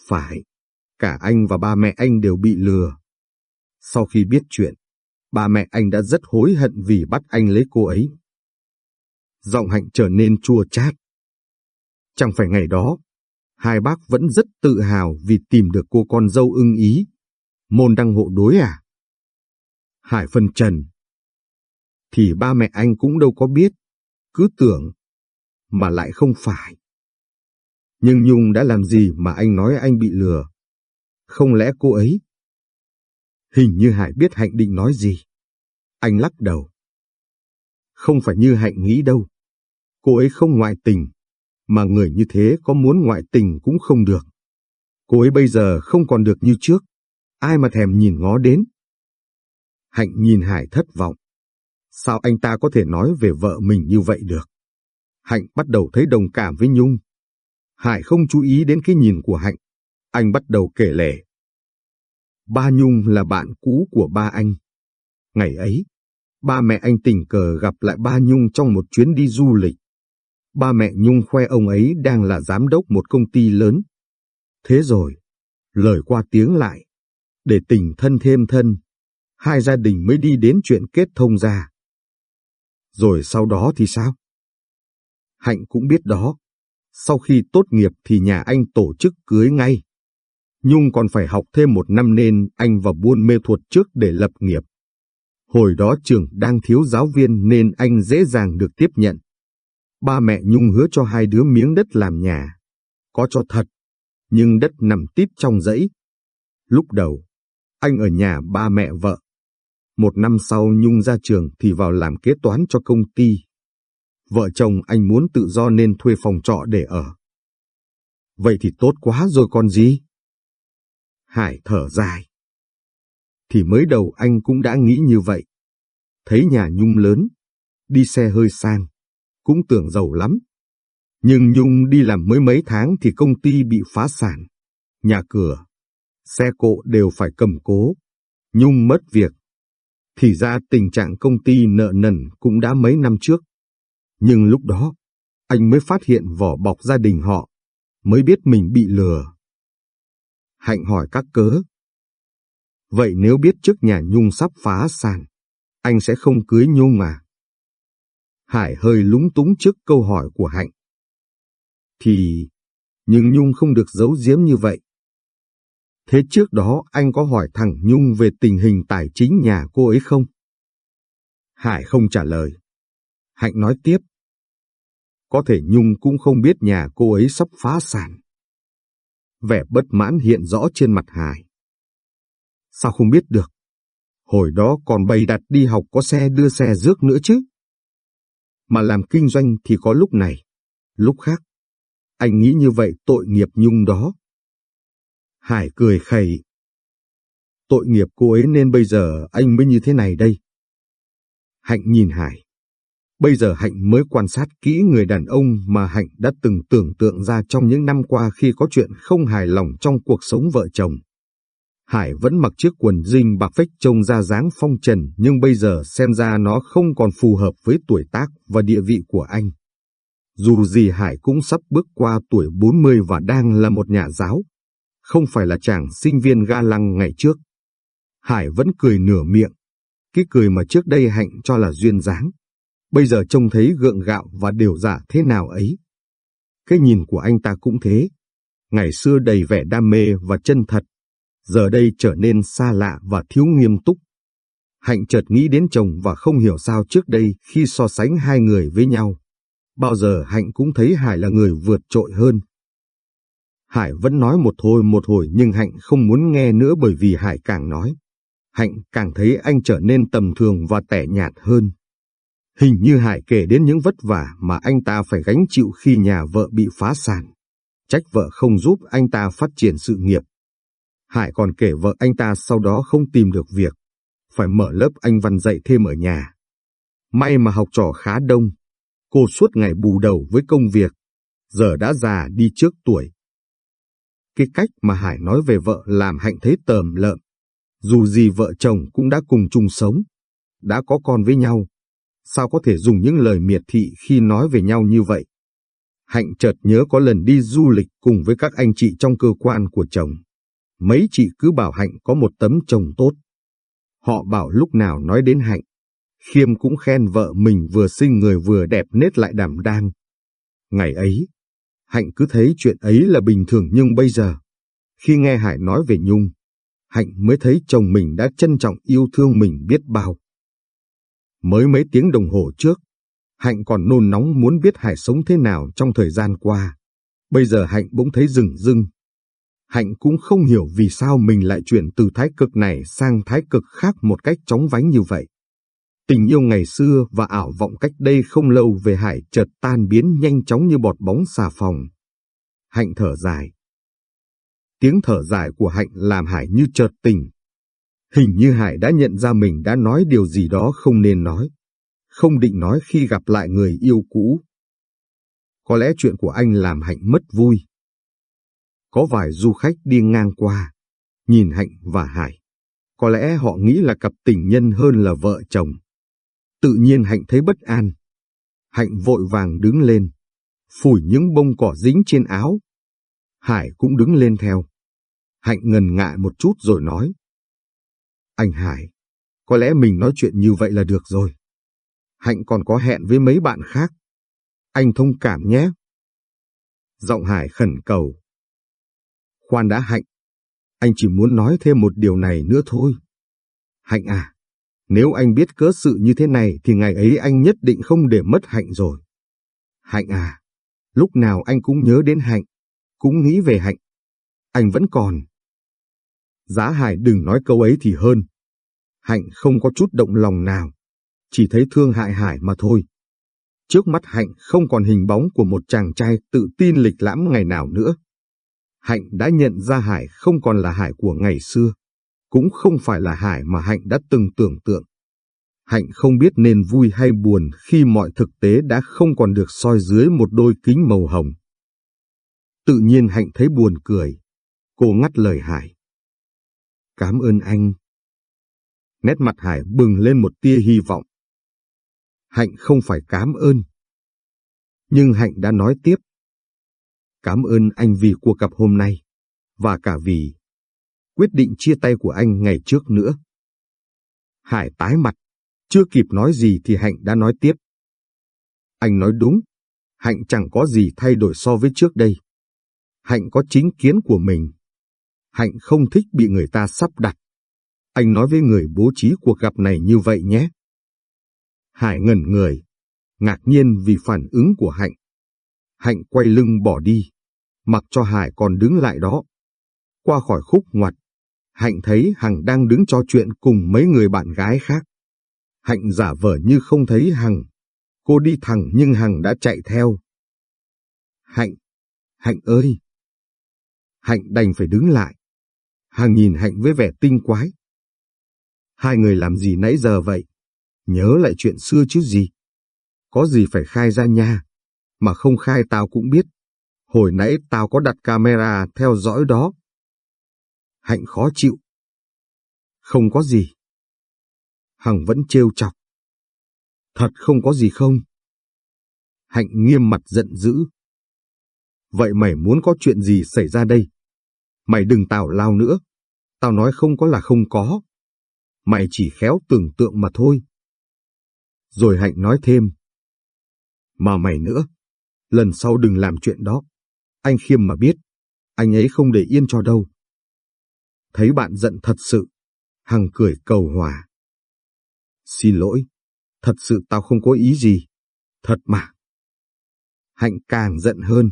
Phải, cả anh và ba mẹ anh đều bị lừa. Sau khi biết chuyện, ba mẹ anh đã rất hối hận vì bắt anh lấy cô ấy. Giọng hạnh trở nên chua chát. Chẳng phải ngày đó, hai bác vẫn rất tự hào vì tìm được cô con dâu ưng ý. Môn đăng hộ đối à? Hải phân trần. Thì ba mẹ anh cũng đâu có biết, cứ tưởng, mà lại không phải. Nhưng Nhung đã làm gì mà anh nói anh bị lừa? Không lẽ cô ấy? Hình như Hải biết Hạnh định nói gì. Anh lắc đầu. Không phải như Hạnh nghĩ đâu. Cô ấy không ngoại tình, mà người như thế có muốn ngoại tình cũng không được. Cô ấy bây giờ không còn được như trước, ai mà thèm nhìn ngó đến. Hạnh nhìn Hải thất vọng. Sao anh ta có thể nói về vợ mình như vậy được? Hạnh bắt đầu thấy đồng cảm với Nhung. Hải không chú ý đến cái nhìn của Hạnh. Anh bắt đầu kể lể. Ba Nhung là bạn cũ của ba anh. Ngày ấy, ba mẹ anh tình cờ gặp lại ba Nhung trong một chuyến đi du lịch. Ba mẹ Nhung khoe ông ấy đang là giám đốc một công ty lớn. Thế rồi, lời qua tiếng lại, để tình thân thêm thân, hai gia đình mới đi đến chuyện kết thông ra. Rồi sau đó thì sao? Hạnh cũng biết đó. Sau khi tốt nghiệp thì nhà anh tổ chức cưới ngay. Nhung còn phải học thêm một năm nên anh vào buôn mê thuật trước để lập nghiệp. Hồi đó trường đang thiếu giáo viên nên anh dễ dàng được tiếp nhận. Ba mẹ Nhung hứa cho hai đứa miếng đất làm nhà. Có cho thật, nhưng đất nằm tít trong dãy. Lúc đầu, anh ở nhà ba mẹ vợ. Một năm sau Nhung ra trường thì vào làm kế toán cho công ty. Vợ chồng anh muốn tự do nên thuê phòng trọ để ở. Vậy thì tốt quá rồi còn gì? Hải thở dài. Thì mới đầu anh cũng đã nghĩ như vậy. Thấy nhà Nhung lớn, đi xe hơi sang, cũng tưởng giàu lắm. Nhưng Nhung đi làm mới mấy tháng thì công ty bị phá sản. Nhà cửa, xe cộ đều phải cầm cố. Nhung mất việc. Thì ra tình trạng công ty nợ nần cũng đã mấy năm trước. Nhưng lúc đó, anh mới phát hiện vỏ bọc gia đình họ, mới biết mình bị lừa. Hạnh hỏi các cớ. Vậy nếu biết trước nhà Nhung sắp phá sản, anh sẽ không cưới Nhung mà. Hải hơi lúng túng trước câu hỏi của Hạnh. Thì, nhưng Nhung không được giấu giếm như vậy. Thế trước đó anh có hỏi thẳng Nhung về tình hình tài chính nhà cô ấy không? Hải không trả lời. Hạnh nói tiếp. Có thể Nhung cũng không biết nhà cô ấy sắp phá sản. Vẻ bất mãn hiện rõ trên mặt Hải. Sao không biết được? Hồi đó còn bày đặt đi học có xe đưa xe rước nữa chứ. Mà làm kinh doanh thì có lúc này, lúc khác. Anh nghĩ như vậy tội nghiệp Nhung đó. Hải cười khẩy. Tội nghiệp cô ấy nên bây giờ anh mới như thế này đây. Hạnh nhìn Hải. Bây giờ Hạnh mới quan sát kỹ người đàn ông mà Hạnh đã từng tưởng tượng ra trong những năm qua khi có chuyện không hài lòng trong cuộc sống vợ chồng. Hải vẫn mặc chiếc quần jean bạc phách trông ra dáng phong trần nhưng bây giờ xem ra nó không còn phù hợp với tuổi tác và địa vị của anh. Dù gì Hải cũng sắp bước qua tuổi 40 và đang là một nhà giáo, không phải là chàng sinh viên ga lăng ngày trước. Hải vẫn cười nửa miệng, cái cười mà trước đây Hạnh cho là duyên dáng. Bây giờ trông thấy gượng gạo và điều giả thế nào ấy. Cái nhìn của anh ta cũng thế. Ngày xưa đầy vẻ đam mê và chân thật, giờ đây trở nên xa lạ và thiếu nghiêm túc. Hạnh chợt nghĩ đến chồng và không hiểu sao trước đây khi so sánh hai người với nhau. Bao giờ Hạnh cũng thấy Hải là người vượt trội hơn. Hải vẫn nói một thôi một hồi nhưng Hạnh không muốn nghe nữa bởi vì Hải càng nói. Hạnh càng thấy anh trở nên tầm thường và tẻ nhạt hơn. Hình như Hải kể đến những vất vả mà anh ta phải gánh chịu khi nhà vợ bị phá sản. Trách vợ không giúp anh ta phát triển sự nghiệp. Hải còn kể vợ anh ta sau đó không tìm được việc, phải mở lớp anh văn dạy thêm ở nhà. May mà học trò khá đông, cô suốt ngày bù đầu với công việc, giờ đã già đi trước tuổi. Cái cách mà Hải nói về vợ làm Hạnh thấy tờm lợm. Dù gì vợ chồng cũng đã cùng chung sống, đã có con với nhau, sao có thể dùng những lời miệt thị khi nói về nhau như vậy? Hạnh chợt nhớ có lần đi du lịch cùng với các anh chị trong cơ quan của chồng. Mấy chị cứ bảo Hạnh có một tấm chồng tốt. Họ bảo lúc nào nói đến Hạnh, Khiêm cũng khen vợ mình vừa xinh người vừa đẹp nết lại đảm đang. Ngày ấy, Hạnh cứ thấy chuyện ấy là bình thường nhưng bây giờ, khi nghe Hải nói về Nhung, Hạnh mới thấy chồng mình đã trân trọng yêu thương mình biết bao. Mới mấy tiếng đồng hồ trước, Hạnh còn nôn nóng muốn biết Hải sống thế nào trong thời gian qua. Bây giờ Hạnh bỗng thấy rừng rưng. Hạnh cũng không hiểu vì sao mình lại chuyển từ thái cực này sang thái cực khác một cách chóng vánh như vậy. Tình yêu ngày xưa và ảo vọng cách đây không lâu về Hải chợt tan biến nhanh chóng như bọt bóng xà phòng. Hạnh thở dài. Tiếng thở dài của Hạnh làm Hải như chợt tỉnh. Hình như Hải đã nhận ra mình đã nói điều gì đó không nên nói. Không định nói khi gặp lại người yêu cũ. Có lẽ chuyện của anh làm Hạnh mất vui. Có vài du khách đi ngang qua, nhìn Hạnh và Hải. Có lẽ họ nghĩ là cặp tình nhân hơn là vợ chồng. Tự nhiên Hạnh thấy bất an. Hạnh vội vàng đứng lên, phủi những bông cỏ dính trên áo. Hải cũng đứng lên theo. Hạnh ngần ngại một chút rồi nói. Anh Hải, có lẽ mình nói chuyện như vậy là được rồi. Hạnh còn có hẹn với mấy bạn khác. Anh thông cảm nhé. Giọng Hải khẩn cầu. Khoan đã Hạnh, anh chỉ muốn nói thêm một điều này nữa thôi. Hạnh à, nếu anh biết cớ sự như thế này thì ngày ấy anh nhất định không để mất Hạnh rồi. Hạnh à, lúc nào anh cũng nhớ đến Hạnh, cũng nghĩ về Hạnh. Anh vẫn còn. Giá Hải đừng nói câu ấy thì hơn. Hạnh không có chút động lòng nào, chỉ thấy thương hại Hải mà thôi. Trước mắt Hạnh không còn hình bóng của một chàng trai tự tin lịch lãm ngày nào nữa. Hạnh đã nhận ra Hải không còn là Hải của ngày xưa, cũng không phải là Hải mà Hạnh đã từng tưởng tượng. Hạnh không biết nên vui hay buồn khi mọi thực tế đã không còn được soi dưới một đôi kính màu hồng. Tự nhiên Hạnh thấy buồn cười. Cô ngắt lời Hải. Cảm ơn anh. Nét mặt Hải bừng lên một tia hy vọng. Hạnh không phải cảm ơn. Nhưng Hạnh đã nói tiếp. Cảm ơn anh vì cuộc gặp hôm nay, và cả vì quyết định chia tay của anh ngày trước nữa. Hải tái mặt, chưa kịp nói gì thì Hạnh đã nói tiếp. Anh nói đúng, Hạnh chẳng có gì thay đổi so với trước đây. Hạnh có chính kiến của mình. Hạnh không thích bị người ta sắp đặt. Anh nói với người bố trí cuộc gặp này như vậy nhé. Hải ngẩn người, ngạc nhiên vì phản ứng của Hạnh. Hạnh quay lưng bỏ đi, mặc cho Hải còn đứng lại đó. Qua khỏi khúc ngoặt, Hạnh thấy Hằng đang đứng trò chuyện cùng mấy người bạn gái khác. Hạnh giả vờ như không thấy Hằng. Cô đi thẳng nhưng Hằng đã chạy theo. Hạnh, Hạnh ơi! Hạnh đành phải đứng lại. Hằng nhìn Hạnh với vẻ tinh quái. Hai người làm gì nãy giờ vậy? Nhớ lại chuyện xưa chứ gì? Có gì phải khai ra nha, mà không khai tao cũng biết. Hồi nãy tao có đặt camera theo dõi đó. Hạnh khó chịu. Không có gì. Hằng vẫn trêu chọc. Thật không có gì không? Hạnh nghiêm mặt giận dữ. Vậy mày muốn có chuyện gì xảy ra đây? Mày đừng tào lao nữa. Tao nói không có là không có. Mày chỉ khéo tưởng tượng mà thôi. Rồi Hạnh nói thêm. Mà mày nữa, lần sau đừng làm chuyện đó. Anh Khiêm mà biết, anh ấy không để yên cho đâu. Thấy bạn giận thật sự, Hằng cười cầu hòa. Xin lỗi, thật sự tao không có ý gì. Thật mà. Hạnh càng giận hơn.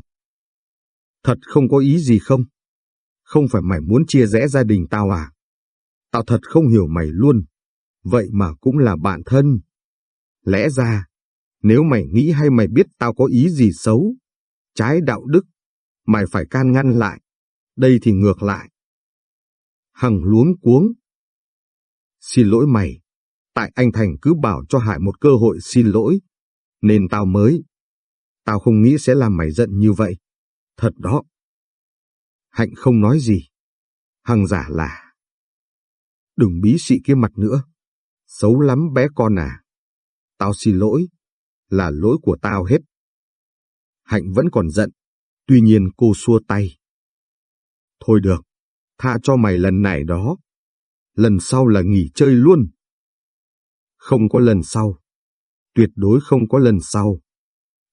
Thật không có ý gì không? Không phải mày muốn chia rẽ gia đình tao à? Tao thật không hiểu mày luôn. Vậy mà cũng là bạn thân. Lẽ ra, nếu mày nghĩ hay mày biết tao có ý gì xấu, trái đạo đức, mày phải can ngăn lại. Đây thì ngược lại. Hằng luống cuống. Xin lỗi mày, tại anh Thành cứ bảo cho Hải một cơ hội xin lỗi, nên tao mới. Tao không nghĩ sẽ làm mày giận như vậy. Thật đó. Hạnh không nói gì. Hằng giả là. Đừng bí xị kia mặt nữa. Xấu lắm bé con à. Tao xin lỗi. Là lỗi của tao hết. Hạnh vẫn còn giận. Tuy nhiên cô xua tay. Thôi được. Tha cho mày lần này đó. Lần sau là nghỉ chơi luôn. Không có lần sau. Tuyệt đối không có lần sau.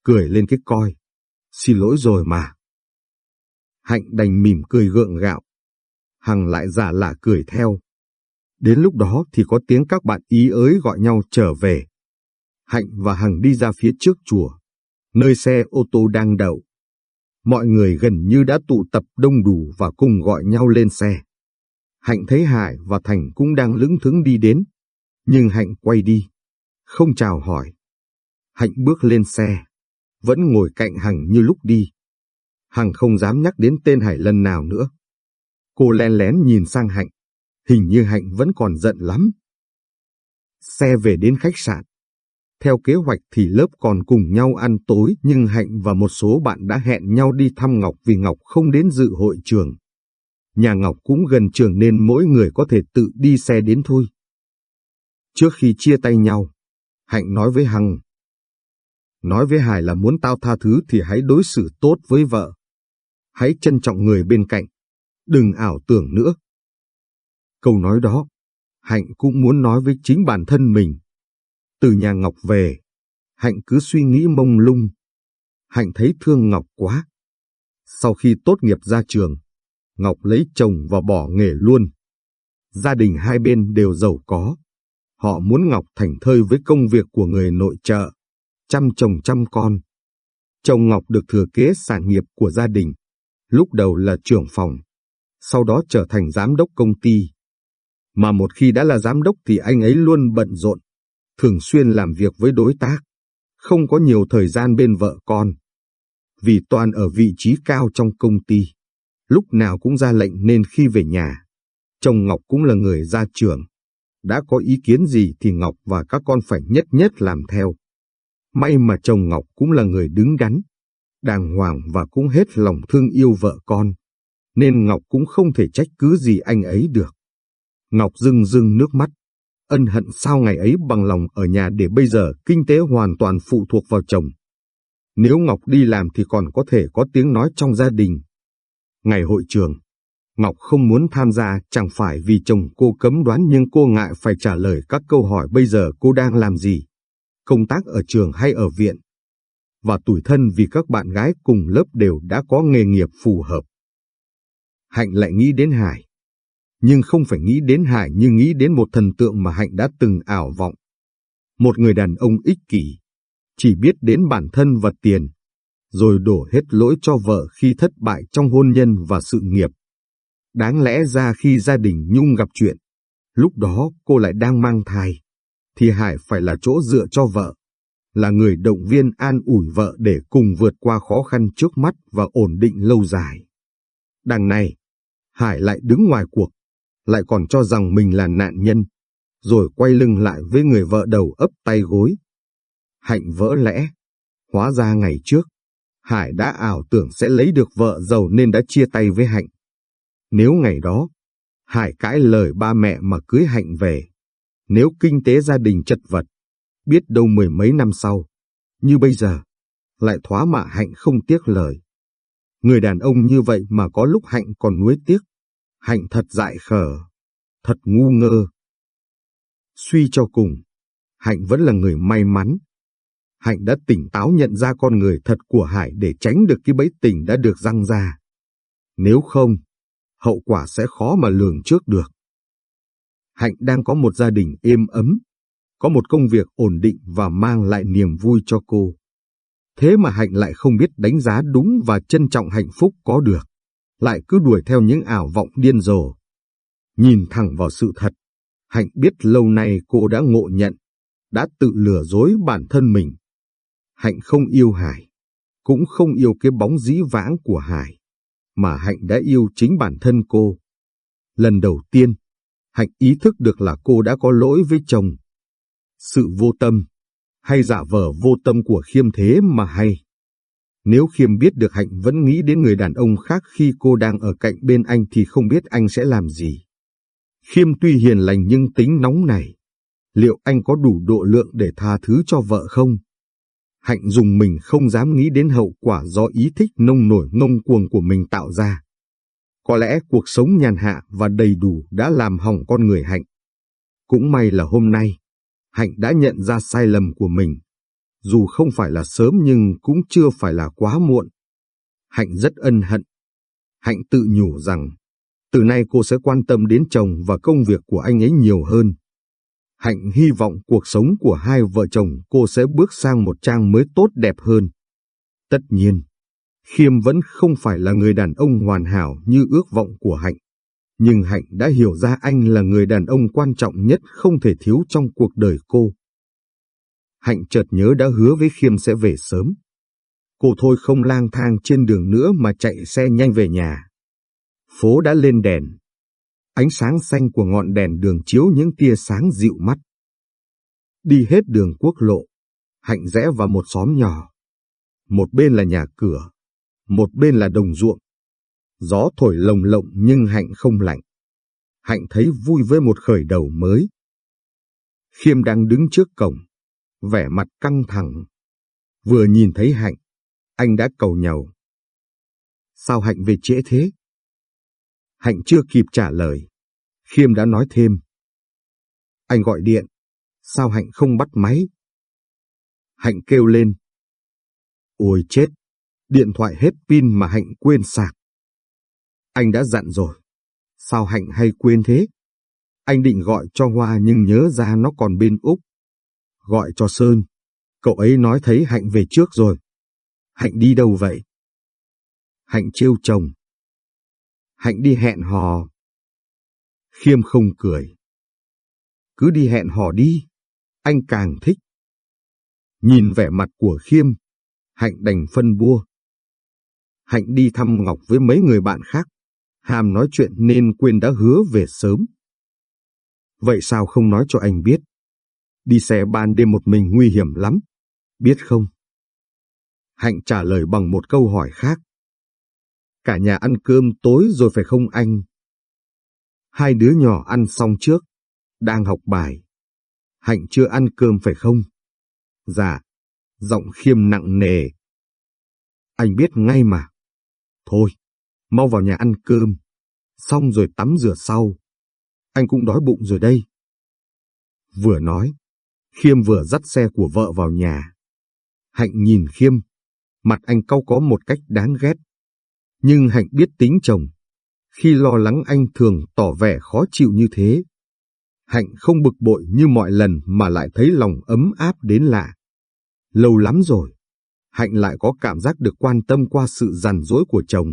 Cười lên cái coi. Xin lỗi rồi mà. Hạnh đành mỉm cười gượng gạo. Hằng lại giả lạ cười theo. Đến lúc đó thì có tiếng các bạn ý ới gọi nhau trở về. Hạnh và Hằng đi ra phía trước chùa, nơi xe ô tô đang đậu. Mọi người gần như đã tụ tập đông đủ và cùng gọi nhau lên xe. Hạnh thấy Hải và Thành cũng đang lững thững đi đến, nhưng Hạnh quay đi, không chào hỏi. Hạnh bước lên xe, vẫn ngồi cạnh Hằng như lúc đi. Hằng không dám nhắc đến tên Hải lần nào nữa. Cô len lén nhìn sang Hạnh, hình như Hạnh vẫn còn giận lắm. Xe về đến khách sạn. Theo kế hoạch thì lớp còn cùng nhau ăn tối nhưng Hạnh và một số bạn đã hẹn nhau đi thăm Ngọc vì Ngọc không đến dự hội trường. Nhà Ngọc cũng gần trường nên mỗi người có thể tự đi xe đến thôi. Trước khi chia tay nhau, Hạnh nói với Hằng. Nói với Hải là muốn tao tha thứ thì hãy đối xử tốt với vợ. Hãy trân trọng người bên cạnh. Đừng ảo tưởng nữa. Câu nói đó, Hạnh cũng muốn nói với chính bản thân mình. Từ nhà Ngọc về, Hạnh cứ suy nghĩ mông lung. Hạnh thấy thương Ngọc quá. Sau khi tốt nghiệp ra trường, Ngọc lấy chồng và bỏ nghề luôn. Gia đình hai bên đều giàu có. Họ muốn Ngọc thành thơi với công việc của người nội trợ, chăm chồng chăm con. Chồng Ngọc được thừa kế sản nghiệp của gia đình, lúc đầu là trưởng phòng, sau đó trở thành giám đốc công ty. Mà một khi đã là giám đốc thì anh ấy luôn bận rộn, thường xuyên làm việc với đối tác, không có nhiều thời gian bên vợ con. Vì toàn ở vị trí cao trong công ty, lúc nào cũng ra lệnh nên khi về nhà, chồng Ngọc cũng là người ra trường. Đã có ý kiến gì thì Ngọc và các con phải nhất nhất làm theo. May mà chồng Ngọc cũng là người đứng đắn, đàng hoàng và cũng hết lòng thương yêu vợ con, nên Ngọc cũng không thể trách cứ gì anh ấy được. Ngọc rưng rưng nước mắt, ân hận sao ngày ấy bằng lòng ở nhà để bây giờ kinh tế hoàn toàn phụ thuộc vào chồng. Nếu Ngọc đi làm thì còn có thể có tiếng nói trong gia đình. Ngày hội trường, Ngọc không muốn tham gia chẳng phải vì chồng cô cấm đoán nhưng cô ngại phải trả lời các câu hỏi bây giờ cô đang làm gì, công tác ở trường hay ở viện. Và tủi thân vì các bạn gái cùng lớp đều đã có nghề nghiệp phù hợp. Hạnh lại nghĩ đến Hải. Nhưng không phải nghĩ đến Hải như nghĩ đến một thần tượng mà Hạnh đã từng ảo vọng. Một người đàn ông ích kỷ, chỉ biết đến bản thân và tiền, rồi đổ hết lỗi cho vợ khi thất bại trong hôn nhân và sự nghiệp. Đáng lẽ ra khi gia đình Nhung gặp chuyện, lúc đó cô lại đang mang thai, thì Hải phải là chỗ dựa cho vợ, là người động viên an ủi vợ để cùng vượt qua khó khăn trước mắt và ổn định lâu dài. Đằng này, Hải lại đứng ngoài cuộc, lại còn cho rằng mình là nạn nhân, rồi quay lưng lại với người vợ đầu ấp tay gối. Hạnh vỡ lẽ. Hóa ra ngày trước, Hải đã ảo tưởng sẽ lấy được vợ giàu nên đã chia tay với Hạnh. Nếu ngày đó, Hải cãi lời ba mẹ mà cưới Hạnh về, nếu kinh tế gia đình chật vật, biết đâu mười mấy năm sau, như bây giờ, lại thoá mạ Hạnh không tiếc lời. Người đàn ông như vậy mà có lúc Hạnh còn nuối tiếc, Hạnh thật dại khờ, thật ngu ngơ. Suy cho cùng, Hạnh vẫn là người may mắn. Hạnh đã tỉnh táo nhận ra con người thật của Hải để tránh được cái bẫy tình đã được răng ra. Nếu không, hậu quả sẽ khó mà lường trước được. Hạnh đang có một gia đình êm ấm, có một công việc ổn định và mang lại niềm vui cho cô. Thế mà Hạnh lại không biết đánh giá đúng và trân trọng hạnh phúc có được, lại cứ đuổi theo những ảo vọng điên rồ. Nhìn thẳng vào sự thật, Hạnh biết lâu nay cô đã ngộ nhận, đã tự lừa dối bản thân mình. Hạnh không yêu Hải, cũng không yêu cái bóng dĩ vãng của Hải, mà Hạnh đã yêu chính bản thân cô. Lần đầu tiên, Hạnh ý thức được là cô đã có lỗi với chồng. Sự vô tâm, hay giả vờ vô tâm của Khiêm thế mà hay. Nếu Khiêm biết được Hạnh vẫn nghĩ đến người đàn ông khác khi cô đang ở cạnh bên anh thì không biết anh sẽ làm gì. Khiêm tuy hiền lành nhưng tính nóng này. Liệu anh có đủ độ lượng để tha thứ cho vợ không? Hạnh dùng mình không dám nghĩ đến hậu quả do ý thích nông nổi ngông cuồng của mình tạo ra. Có lẽ cuộc sống nhàn hạ và đầy đủ đã làm hỏng con người Hạnh. Cũng may là hôm nay, Hạnh đã nhận ra sai lầm của mình. Dù không phải là sớm nhưng cũng chưa phải là quá muộn. Hạnh rất ân hận. Hạnh tự nhủ rằng, từ nay cô sẽ quan tâm đến chồng và công việc của anh ấy nhiều hơn. Hạnh hy vọng cuộc sống của hai vợ chồng cô sẽ bước sang một trang mới tốt đẹp hơn. Tất nhiên, Khiêm vẫn không phải là người đàn ông hoàn hảo như ước vọng của Hạnh. Nhưng Hạnh đã hiểu ra anh là người đàn ông quan trọng nhất không thể thiếu trong cuộc đời cô. Hạnh chợt nhớ đã hứa với Khiêm sẽ về sớm. Cô thôi không lang thang trên đường nữa mà chạy xe nhanh về nhà. Phố đã lên đèn. Ánh sáng xanh của ngọn đèn đường chiếu những tia sáng dịu mắt. Đi hết đường quốc lộ, Hạnh rẽ vào một xóm nhỏ. Một bên là nhà cửa, một bên là đồng ruộng. Gió thổi lồng lộng nhưng Hạnh không lạnh. Hạnh thấy vui với một khởi đầu mới. Khiêm đang đứng trước cổng, vẻ mặt căng thẳng. Vừa nhìn thấy Hạnh, anh đã cầu nhầu. Sao Hạnh về trễ thế? Hạnh chưa kịp trả lời. Khiêm đã nói thêm. Anh gọi điện, sao Hạnh không bắt máy? Hạnh kêu lên. Ôi chết, điện thoại hết pin mà Hạnh quên sạc. Anh đã dặn rồi, sao Hạnh hay quên thế? Anh định gọi cho Hoa nhưng nhớ ra nó còn bên Úc. Gọi cho Sơn, cậu ấy nói thấy Hạnh về trước rồi. Hạnh đi đâu vậy? Hạnh trêu chồng. Hạnh đi hẹn hò. Khiêm không cười. Cứ đi hẹn hò đi, anh càng thích. Nhìn vẻ mặt của Khiêm, Hạnh đành phân bua. Hạnh đi thăm Ngọc với mấy người bạn khác, ham nói chuyện nên quên đã hứa về sớm. Vậy sao không nói cho anh biết? Đi xe ban đêm một mình nguy hiểm lắm, biết không? Hạnh trả lời bằng một câu hỏi khác. Cả nhà ăn cơm tối rồi phải không anh? Hai đứa nhỏ ăn xong trước, đang học bài. Hạnh chưa ăn cơm phải không? Dạ, giọng khiêm nặng nề. Anh biết ngay mà. Thôi, mau vào nhà ăn cơm, xong rồi tắm rửa sau. Anh cũng đói bụng rồi đây. Vừa nói, Khiêm vừa dắt xe của vợ vào nhà. Hạnh nhìn Khiêm, mặt anh cau có một cách đáng ghét. Nhưng Hạnh biết tính chồng, khi lo lắng anh thường tỏ vẻ khó chịu như thế. Hạnh không bực bội như mọi lần mà lại thấy lòng ấm áp đến lạ. Lâu lắm rồi, Hạnh lại có cảm giác được quan tâm qua sự rằn rỗi của chồng.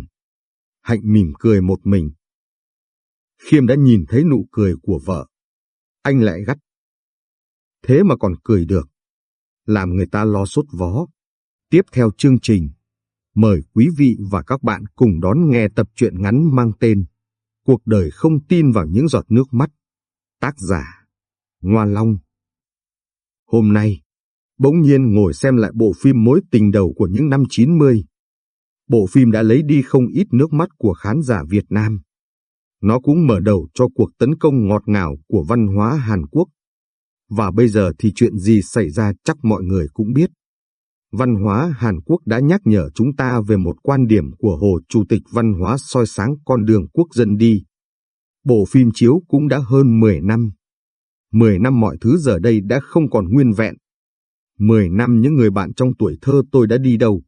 Hạnh mỉm cười một mình. Khiêm đã nhìn thấy nụ cười của vợ. Anh lại gắt. Thế mà còn cười được. Làm người ta lo sốt vó. Tiếp theo chương trình, mời quý vị và các bạn cùng đón nghe tập truyện ngắn mang tên Cuộc đời không tin vào những giọt nước mắt. Tác giả Ngoa Long Hôm nay, bỗng nhiên ngồi xem lại bộ phim mối tình đầu của những năm 90. Bộ phim đã lấy đi không ít nước mắt của khán giả Việt Nam. Nó cũng mở đầu cho cuộc tấn công ngọt ngào của văn hóa Hàn Quốc. Và bây giờ thì chuyện gì xảy ra chắc mọi người cũng biết. Văn hóa Hàn Quốc đã nhắc nhở chúng ta về một quan điểm của Hồ Chủ tịch Văn hóa soi sáng con đường quốc dân đi. Bộ phim chiếu cũng đã hơn 10 năm. 10 năm mọi thứ giờ đây đã không còn nguyên vẹn. 10 năm những người bạn trong tuổi thơ tôi đã đi đâu.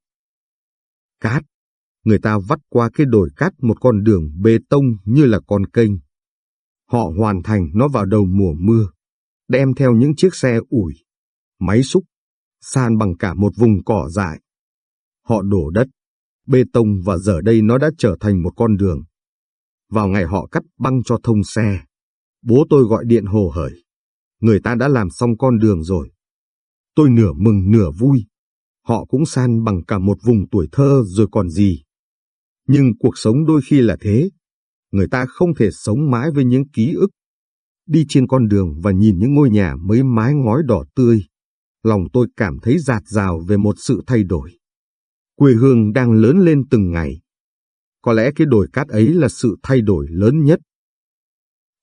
Cát. Người ta vắt qua cái đồi cát một con đường bê tông như là con kênh. Họ hoàn thành nó vào đầu mùa mưa, đem theo những chiếc xe ủi, máy xúc, san bằng cả một vùng cỏ dại. Họ đổ đất, bê tông và giờ đây nó đã trở thành một con đường. Vào ngày họ cắt băng cho thông xe, bố tôi gọi điện hồ hởi. Người ta đã làm xong con đường rồi. Tôi nửa mừng nửa vui. Họ cũng san bằng cả một vùng tuổi thơ rồi còn gì. Nhưng cuộc sống đôi khi là thế. Người ta không thể sống mãi với những ký ức. Đi trên con đường và nhìn những ngôi nhà mới mái ngói đỏ tươi. Lòng tôi cảm thấy giạt rào về một sự thay đổi. Quê hương đang lớn lên từng ngày. Có lẽ cái đồi cát ấy là sự thay đổi lớn nhất.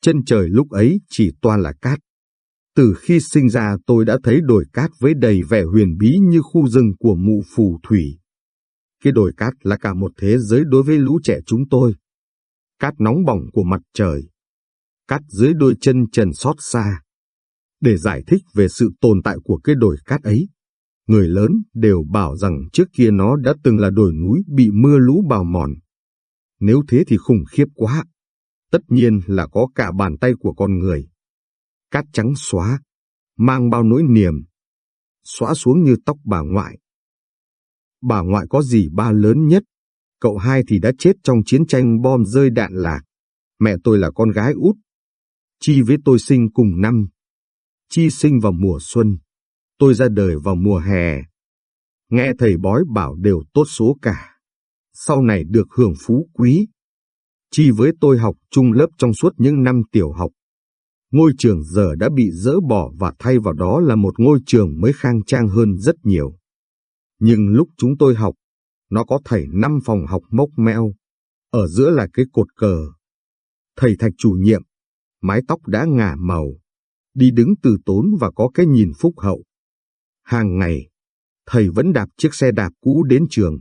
Chân trời lúc ấy chỉ toàn là cát. Từ khi sinh ra tôi đã thấy đồi cát với đầy vẻ huyền bí như khu rừng của mụ phù thủy. Cái đồi cát là cả một thế giới đối với lũ trẻ chúng tôi. Cát nóng bỏng của mặt trời. Cát dưới đôi chân trần xót xa. Để giải thích về sự tồn tại của cái đồi cát ấy, người lớn đều bảo rằng trước kia nó đã từng là đồi núi bị mưa lũ bào mòn. Nếu thế thì khủng khiếp quá. Tất nhiên là có cả bàn tay của con người. Cát trắng xóa, mang bao nỗi niềm. Xóa xuống như tóc bà ngoại. Bà ngoại có gì ba lớn nhất, cậu hai thì đã chết trong chiến tranh bom rơi đạn lạc. Mẹ tôi là con gái út. Chi với tôi sinh cùng năm. Chi sinh vào mùa xuân. Tôi ra đời vào mùa hè. Nghe thầy bói bảo đều tốt số cả. Sau này được hưởng phú quý. Chi với tôi học chung lớp trong suốt những năm tiểu học. Ngôi trường giờ đã bị dỡ bỏ và thay vào đó là một ngôi trường mới khang trang hơn rất nhiều. Nhưng lúc chúng tôi học, nó có thầy năm phòng học mốc meo, ở giữa là cái cột cờ. Thầy thạch chủ nhiệm, mái tóc đã ngả màu, đi đứng từ tốn và có cái nhìn phúc hậu. Hàng ngày, thầy vẫn đạp chiếc xe đạp cũ đến trường.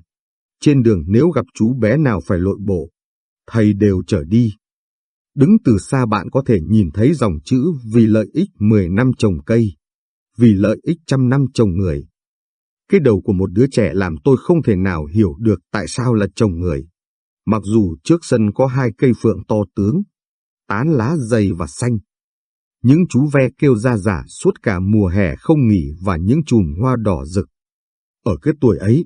Trên đường nếu gặp chú bé nào phải lội bộ, thầy đều chở đi. Đứng từ xa bạn có thể nhìn thấy dòng chữ vì lợi ích 10 năm trồng cây, vì lợi ích trăm năm trồng người. Cái đầu của một đứa trẻ làm tôi không thể nào hiểu được tại sao là trồng người. Mặc dù trước sân có hai cây phượng to tướng, tán lá dày và xanh. Những chú ve kêu ra giả suốt cả mùa hè không nghỉ và những chùm hoa đỏ rực. Ở cái tuổi ấy,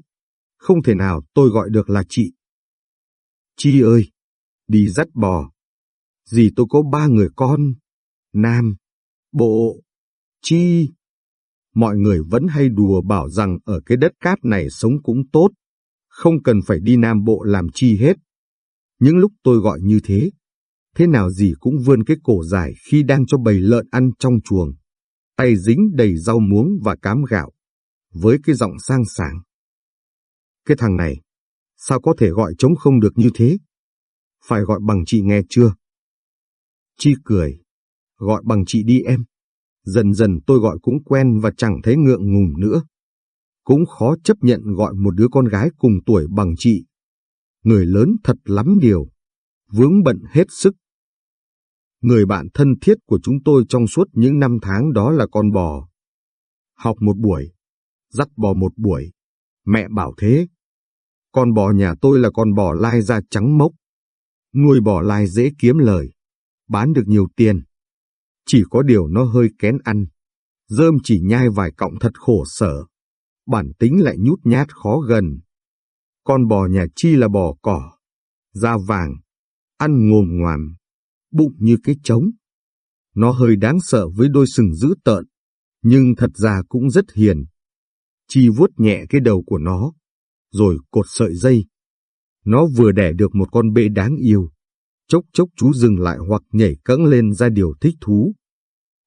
không thể nào tôi gọi được là chị. Chi ơi, đi dắt bò. Dì tôi có ba người con. Nam, Bộ, Chi. Mọi người vẫn hay đùa bảo rằng ở cái đất cát này sống cũng tốt, không cần phải đi Nam Bộ làm chi hết. Những lúc tôi gọi như thế, thế nào gì cũng vươn cái cổ dài khi đang cho bầy lợn ăn trong chuồng, tay dính đầy rau muống và cám gạo, với cái giọng sang sảng. Cái thằng này, sao có thể gọi trống không được như thế? Phải gọi bằng chị nghe chưa? Chi cười, gọi bằng chị đi em. Dần dần tôi gọi cũng quen và chẳng thấy ngượng ngùng nữa. Cũng khó chấp nhận gọi một đứa con gái cùng tuổi bằng chị. Người lớn thật lắm điều, vướng bận hết sức. Người bạn thân thiết của chúng tôi trong suốt những năm tháng đó là con bò. Học một buổi, dắt bò một buổi, mẹ bảo thế. Con bò nhà tôi là con bò lai da trắng mốc. Nuôi bò lai dễ kiếm lời, bán được nhiều tiền. Chỉ có điều nó hơi kén ăn. Dơm chỉ nhai vài cọng thật khổ sở. Bản tính lại nhút nhát khó gần. Con bò nhà chi là bò cỏ. Da vàng. Ăn ngồm ngoàm. Bụng như cái trống. Nó hơi đáng sợ với đôi sừng dữ tợn. Nhưng thật ra cũng rất hiền. Chi vuốt nhẹ cái đầu của nó. Rồi cột sợi dây. Nó vừa đẻ được một con bê đáng yêu chốc chốc chú dừng lại hoặc nhảy cẫng lên ra điều thích thú.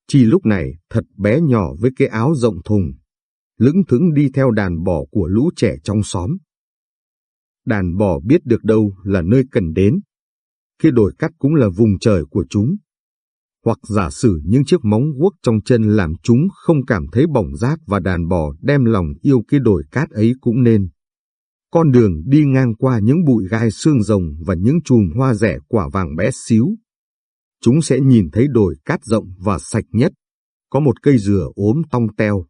Chi lúc này thật bé nhỏ với cái áo rộng thùng, lững thững đi theo đàn bò của lũ trẻ trong xóm. Đàn bò biết được đâu là nơi cần đến. khi đồi cát cũng là vùng trời của chúng. Hoặc giả sử những chiếc móng guốc trong chân làm chúng không cảm thấy bỏng rát và đàn bò đem lòng yêu cái đồi cát ấy cũng nên. Con đường đi ngang qua những bụi gai xương rồng và những chùm hoa rẻ quả vàng bé xíu. Chúng sẽ nhìn thấy đồi cát rộng và sạch nhất. Có một cây dừa ốm tong teo,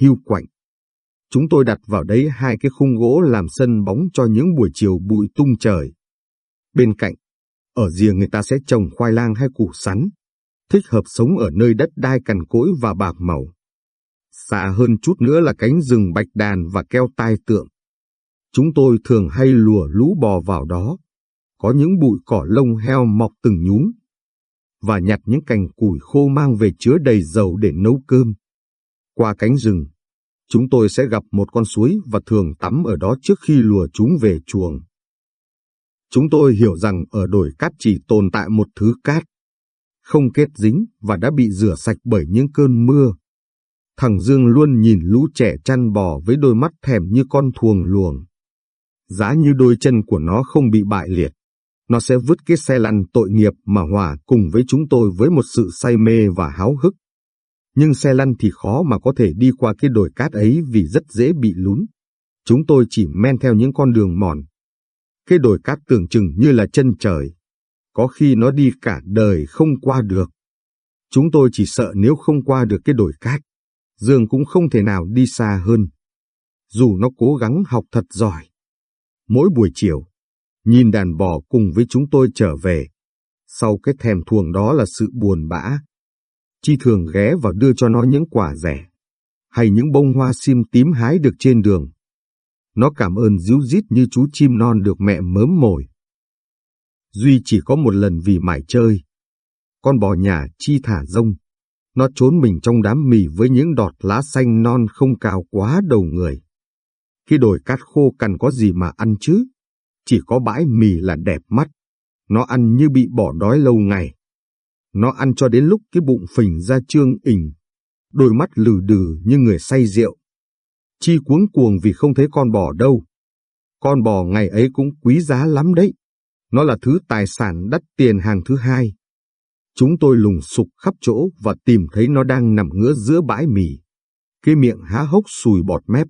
hưu quạnh. Chúng tôi đặt vào đấy hai cái khung gỗ làm sân bóng cho những buổi chiều bụi tung trời. Bên cạnh, ở rìa người ta sẽ trồng khoai lang hay củ sắn, thích hợp sống ở nơi đất đai cằn cỗi và bạc màu. Xa hơn chút nữa là cánh rừng bạch đàn và keo tai tượng. Chúng tôi thường hay lùa lũ bò vào đó, có những bụi cỏ lông heo mọc từng nhúm, và nhặt những cành củi khô mang về chứa đầy dầu để nấu cơm. Qua cánh rừng, chúng tôi sẽ gặp một con suối và thường tắm ở đó trước khi lùa chúng về chuồng. Chúng tôi hiểu rằng ở đồi cát chỉ tồn tại một thứ cát, không kết dính và đã bị rửa sạch bởi những cơn mưa. Thằng Dương luôn nhìn lũ trẻ chăn bò với đôi mắt thèm như con thuồng luồng. Giá như đôi chân của nó không bị bại liệt, nó sẽ vứt cái xe lăn tội nghiệp mà hòa cùng với chúng tôi với một sự say mê và háo hức. Nhưng xe lăn thì khó mà có thể đi qua cái đồi cát ấy vì rất dễ bị lún. Chúng tôi chỉ men theo những con đường mòn. Cái đồi cát tưởng chừng như là chân trời. Có khi nó đi cả đời không qua được. Chúng tôi chỉ sợ nếu không qua được cái đồi cát, Dương cũng không thể nào đi xa hơn. Dù nó cố gắng học thật giỏi. Mỗi buổi chiều, nhìn đàn bò cùng với chúng tôi trở về. Sau cái thèm thuồng đó là sự buồn bã. Chi thường ghé vào đưa cho nó những quả rẻ, hay những bông hoa sim tím hái được trên đường. Nó cảm ơn díu dít như chú chim non được mẹ mớm mồi. Duy chỉ có một lần vì mải chơi. Con bò nhà chi thả rông. Nó trốn mình trong đám mì với những đọt lá xanh non không cao quá đầu người. Khi đồi cát khô cần có gì mà ăn chứ? Chỉ có bãi mì là đẹp mắt. Nó ăn như bị bỏ đói lâu ngày. Nó ăn cho đến lúc cái bụng phình ra trương ỉnh, đôi mắt lừ đừ như người say rượu. Chi cuống cuồng vì không thấy con bò đâu. Con bò ngày ấy cũng quý giá lắm đấy. Nó là thứ tài sản đắt tiền hàng thứ hai. Chúng tôi lùng sục khắp chỗ và tìm thấy nó đang nằm ngửa giữa bãi mì. Cái miệng há hốc sùi bọt mép.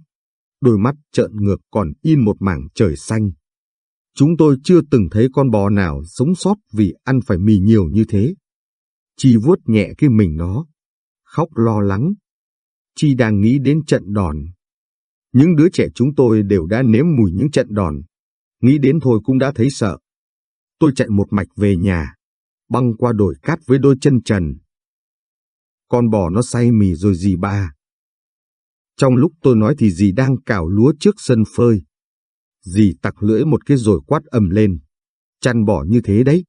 Đôi mắt trợn ngược còn in một mảng trời xanh. Chúng tôi chưa từng thấy con bò nào sống sót vì ăn phải mì nhiều như thế. Chi vuốt nhẹ cái mình nó, khóc lo lắng. Chi đang nghĩ đến trận đòn. Những đứa trẻ chúng tôi đều đã nếm mùi những trận đòn. Nghĩ đến thôi cũng đã thấy sợ. Tôi chạy một mạch về nhà, băng qua đồi cát với đôi chân trần. Con bò nó say mì rồi gì ba. Trong lúc tôi nói thì dì đang cào lúa trước sân phơi. Dì tặc lưỡi một cái rồi quát ầm lên. Chăn bỏ như thế đấy.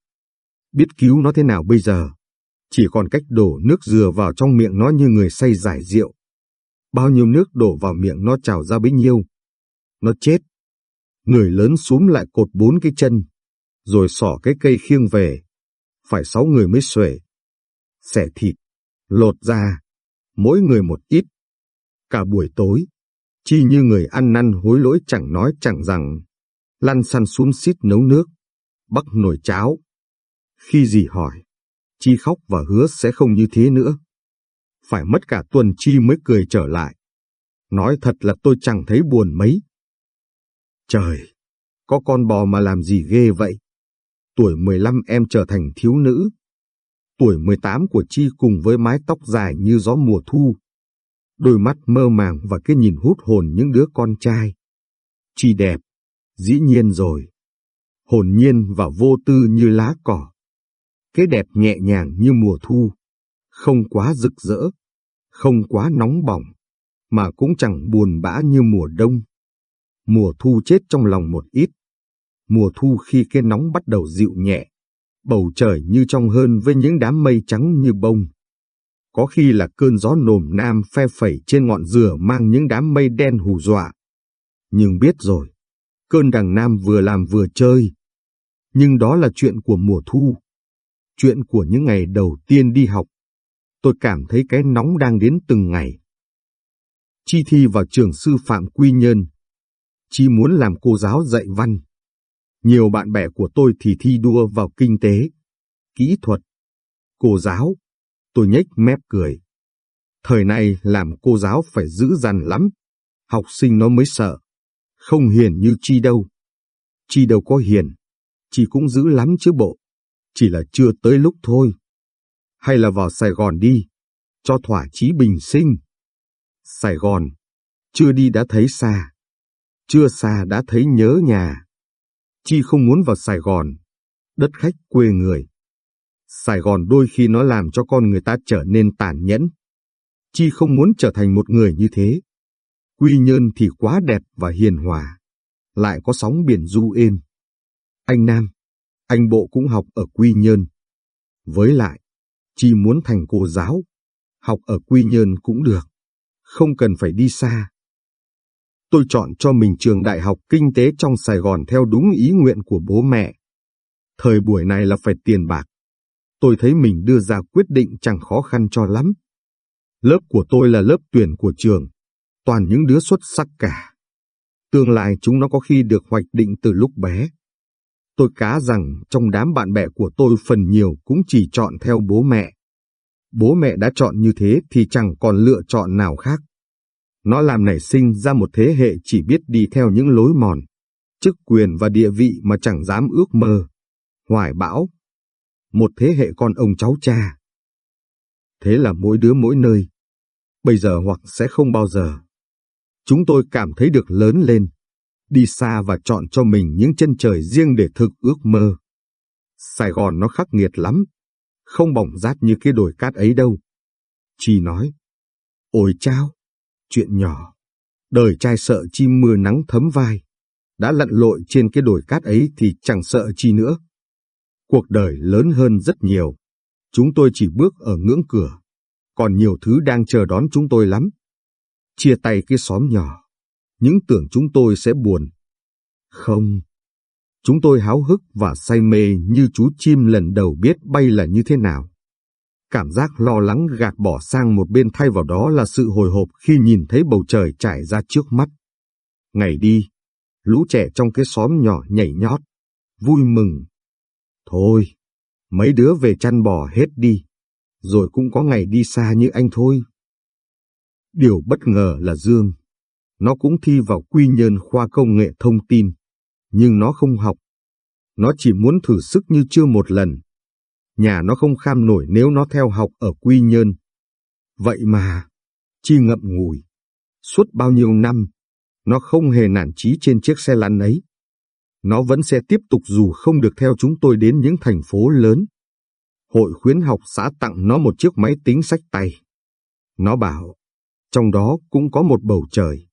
Biết cứu nó thế nào bây giờ? Chỉ còn cách đổ nước dừa vào trong miệng nó như người say giải rượu. Bao nhiêu nước đổ vào miệng nó trào ra bấy nhiêu. Nó chết. Người lớn xuống lại cột bốn cái chân, rồi xỏ cái cây khiêng về. Phải sáu người mới xuể. Xẻ thịt, lột ra, mỗi người một ít. Cả buổi tối, chi như người ăn năn hối lỗi chẳng nói chẳng rằng, lăn xăn xuống xít nấu nước, bắc nồi cháo. Khi gì hỏi, Chi khóc và hứa sẽ không như thế nữa. Phải mất cả tuần Chi mới cười trở lại. Nói thật là tôi chẳng thấy buồn mấy. Trời, có con bò mà làm gì ghê vậy? Tuổi 15 em trở thành thiếu nữ. Tuổi 18 của Chi cùng với mái tóc dài như gió mùa thu. Đôi mắt mơ màng và cái nhìn hút hồn những đứa con trai. Chi đẹp, dĩ nhiên rồi. Hồn nhiên và vô tư như lá cỏ cái đẹp nhẹ nhàng như mùa thu, không quá rực rỡ, không quá nóng bỏng, mà cũng chẳng buồn bã như mùa đông. Mùa thu chết trong lòng một ít, mùa thu khi cái nóng bắt đầu dịu nhẹ, bầu trời như trong hơn với những đám mây trắng như bông. Có khi là cơn gió nồm nam phe phẩy trên ngọn dừa mang những đám mây đen hù dọa. Nhưng biết rồi, cơn đằng nam vừa làm vừa chơi. Nhưng đó là chuyện của mùa thu chuyện của những ngày đầu tiên đi học. Tôi cảm thấy cái nóng đang đến từng ngày. Chi thi vào trường sư phạm Quy Nhơn. Chi muốn làm cô giáo dạy văn. Nhiều bạn bè của tôi thì thi đua vào kinh tế, kỹ thuật, cô giáo. Tôi nhếch mép cười. Thời này làm cô giáo phải giữ dằn lắm. Học sinh nó mới sợ. Không hiền như Chi đâu. Chi đâu có hiền. Chi cũng giữ lắm chứ bộ. Chỉ là chưa tới lúc thôi. Hay là vào Sài Gòn đi. Cho thỏa chí bình sinh. Sài Gòn. Chưa đi đã thấy xa. Chưa xa đã thấy nhớ nhà. Chi không muốn vào Sài Gòn. Đất khách quê người. Sài Gòn đôi khi nó làm cho con người ta trở nên tàn nhẫn. Chi không muốn trở thành một người như thế. Quy Nhơn thì quá đẹp và hiền hòa, lại có sóng biển du êm. Anh Nam, anh Bộ cũng học ở Quy Nhơn. Với lại, Chi muốn thành cô giáo, học ở Quy Nhơn cũng được, không cần phải đi xa. Tôi chọn cho mình trường đại học kinh tế trong Sài Gòn theo đúng ý nguyện của bố mẹ. Thời buổi này là phải tiền bạc. Tôi thấy mình đưa ra quyết định chẳng khó khăn cho lắm. Lớp của tôi là lớp tuyển của trường, toàn những đứa xuất sắc cả. Tương lai chúng nó có khi được hoạch định từ lúc bé. Tôi cá rằng trong đám bạn bè của tôi phần nhiều cũng chỉ chọn theo bố mẹ. Bố mẹ đã chọn như thế thì chẳng còn lựa chọn nào khác. Nó làm nảy sinh ra một thế hệ chỉ biết đi theo những lối mòn, chức quyền và địa vị mà chẳng dám ước mơ. Hoài bão, một thế hệ con ông cháu cha. Thế là mỗi đứa mỗi nơi, bây giờ hoặc sẽ không bao giờ. Chúng tôi cảm thấy được lớn lên, đi xa và chọn cho mình những chân trời riêng để thực ước mơ. Sài Gòn nó khắc nghiệt lắm, không bỏng rát như cái đồi cát ấy đâu. Chi nói, ôi chao, chuyện nhỏ, đời trai sợ chi mưa nắng thấm vai, đã lặn lội trên cái đồi cát ấy thì chẳng sợ chi nữa. Cuộc đời lớn hơn rất nhiều, chúng tôi chỉ bước ở ngưỡng cửa, còn nhiều thứ đang chờ đón chúng tôi lắm. Chia tay cái xóm nhỏ, những tưởng chúng tôi sẽ buồn. Không, chúng tôi háo hức và say mê như chú chim lần đầu biết bay là như thế nào. Cảm giác lo lắng gạt bỏ sang một bên thay vào đó là sự hồi hộp khi nhìn thấy bầu trời trải ra trước mắt. Ngày đi, lũ trẻ trong cái xóm nhỏ nhảy nhót, vui mừng. Thôi, mấy đứa về chăn bò hết đi, rồi cũng có ngày đi xa như anh thôi. Điều bất ngờ là Dương. Nó cũng thi vào quy nhơn khoa công nghệ thông tin, nhưng nó không học. Nó chỉ muốn thử sức như chưa một lần. Nhà nó không kham nổi nếu nó theo học ở quy nhơn. Vậy mà, chi ngậm ngùi. Suốt bao nhiêu năm, nó không hề nản chí trên chiếc xe lăn ấy. Nó vẫn sẽ tiếp tục dù không được theo chúng tôi đến những thành phố lớn. Hội khuyến học xã tặng nó một chiếc máy tính sách tay. Nó bảo, trong đó cũng có một bầu trời.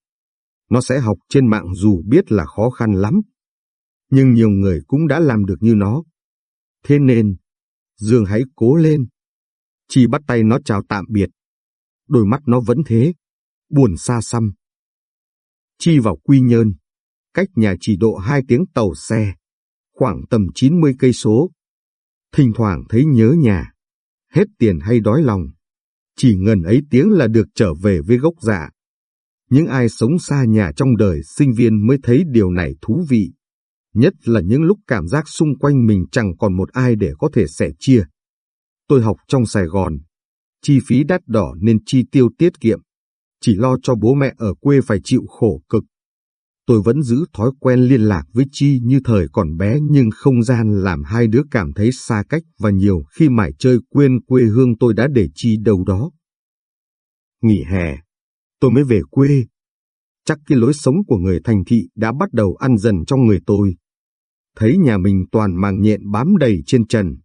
Nó sẽ học trên mạng dù biết là khó khăn lắm. Nhưng nhiều người cũng đã làm được như nó. Thế nên, Dương hãy cố lên. Chi bắt tay nó chào tạm biệt. Đôi mắt nó vẫn thế, buồn xa xăm. Chi vào Quy Nhơn, cách nhà chỉ độ hai tiếng tàu xe, khoảng tầm 90 cây số. Thỉnh thoảng thấy nhớ nhà, hết tiền hay đói lòng. Chỉ ngần ấy tiếng là được trở về với gốc dạ. Những ai sống xa nhà trong đời sinh viên mới thấy điều này thú vị. Nhất là những lúc cảm giác xung quanh mình chẳng còn một ai để có thể sẻ chia. Tôi học trong Sài Gòn. Chi phí đắt đỏ nên chi tiêu tiết kiệm. Chỉ lo cho bố mẹ ở quê phải chịu khổ cực. Tôi vẫn giữ thói quen liên lạc với Chi như thời còn bé nhưng không gian làm hai đứa cảm thấy xa cách và nhiều khi mải chơi quên quê hương tôi đã để Chi đâu đó. Nghỉ hè, tôi mới về quê. Chắc cái lối sống của người thành thị đã bắt đầu ăn dần trong người tôi. Thấy nhà mình toàn màng nhện bám đầy trên trần.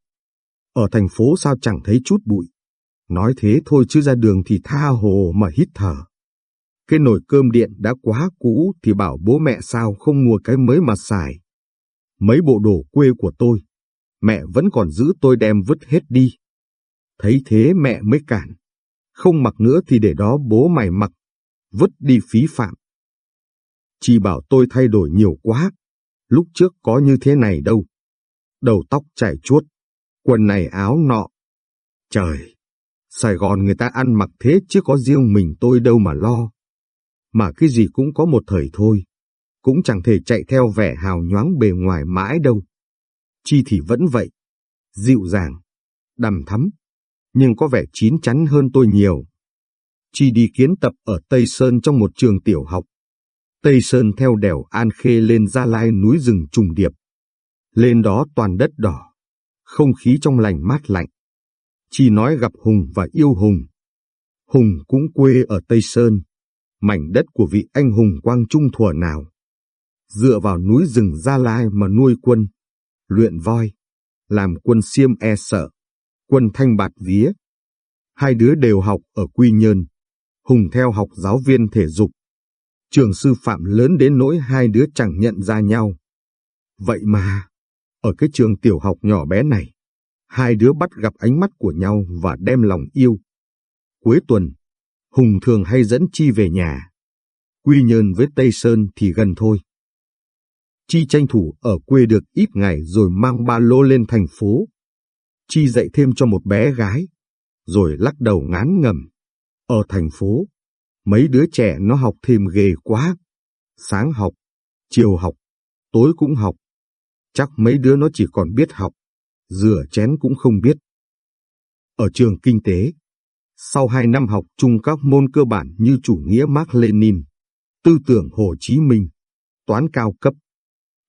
Ở thành phố sao chẳng thấy chút bụi. Nói thế thôi chứ ra đường thì tha hồ mà hít thở. Cái nồi cơm điện đã quá cũ thì bảo bố mẹ sao không mua cái mới mà xài. Mấy bộ đồ quê của tôi, mẹ vẫn còn giữ tôi đem vứt hết đi. Thấy thế mẹ mới cản. Không mặc nữa thì để đó bố mày mặc, vứt đi phí phạm. Chị bảo tôi thay đổi nhiều quá, lúc trước có như thế này đâu. Đầu tóc chảy chuốt, quần này áo nọ. Trời, Sài Gòn người ta ăn mặc thế chứ có riêng mình tôi đâu mà lo. Mà cái gì cũng có một thời thôi, cũng chẳng thể chạy theo vẻ hào nhoáng bề ngoài mãi đâu. Chi thì vẫn vậy, dịu dàng, đằm thắm, nhưng có vẻ chín chắn hơn tôi nhiều. Chi đi kiến tập ở Tây Sơn trong một trường tiểu học. Tây Sơn theo đèo An Khê lên Gia Lai núi rừng trùng điệp. Lên đó toàn đất đỏ, không khí trong lành mát lạnh. Chi nói gặp Hùng và yêu Hùng. Hùng cũng quê ở Tây Sơn, mảnh đất của vị anh hùng Quang Trung thuở nào. Dựa vào núi rừng Gia Lai mà nuôi quân, luyện voi, làm quân siêm e sợ, quân thanh bạt vía. Hai đứa đều học ở Quy Nhơn, Hùng theo học giáo viên thể dục. Trường sư phạm lớn đến nỗi hai đứa chẳng nhận ra nhau. Vậy mà, ở cái trường tiểu học nhỏ bé này, hai đứa bắt gặp ánh mắt của nhau và đem lòng yêu. Cuối tuần, Hùng thường hay dẫn Chi về nhà. Quy Nhơn với Tây Sơn thì gần thôi. Chi tranh thủ ở quê được ít ngày rồi mang ba lô lên thành phố. Chi dạy thêm cho một bé gái, rồi lắc đầu ngán ngầm. Ở thành phố, mấy đứa trẻ nó học thêm ghê quá. Sáng học, chiều học, tối cũng học. Chắc mấy đứa nó chỉ còn biết học, rửa chén cũng không biết. Ở trường kinh tế, sau hai năm học chung các môn cơ bản như chủ nghĩa Mark Lenin, tư tưởng Hồ Chí Minh, toán cao cấp,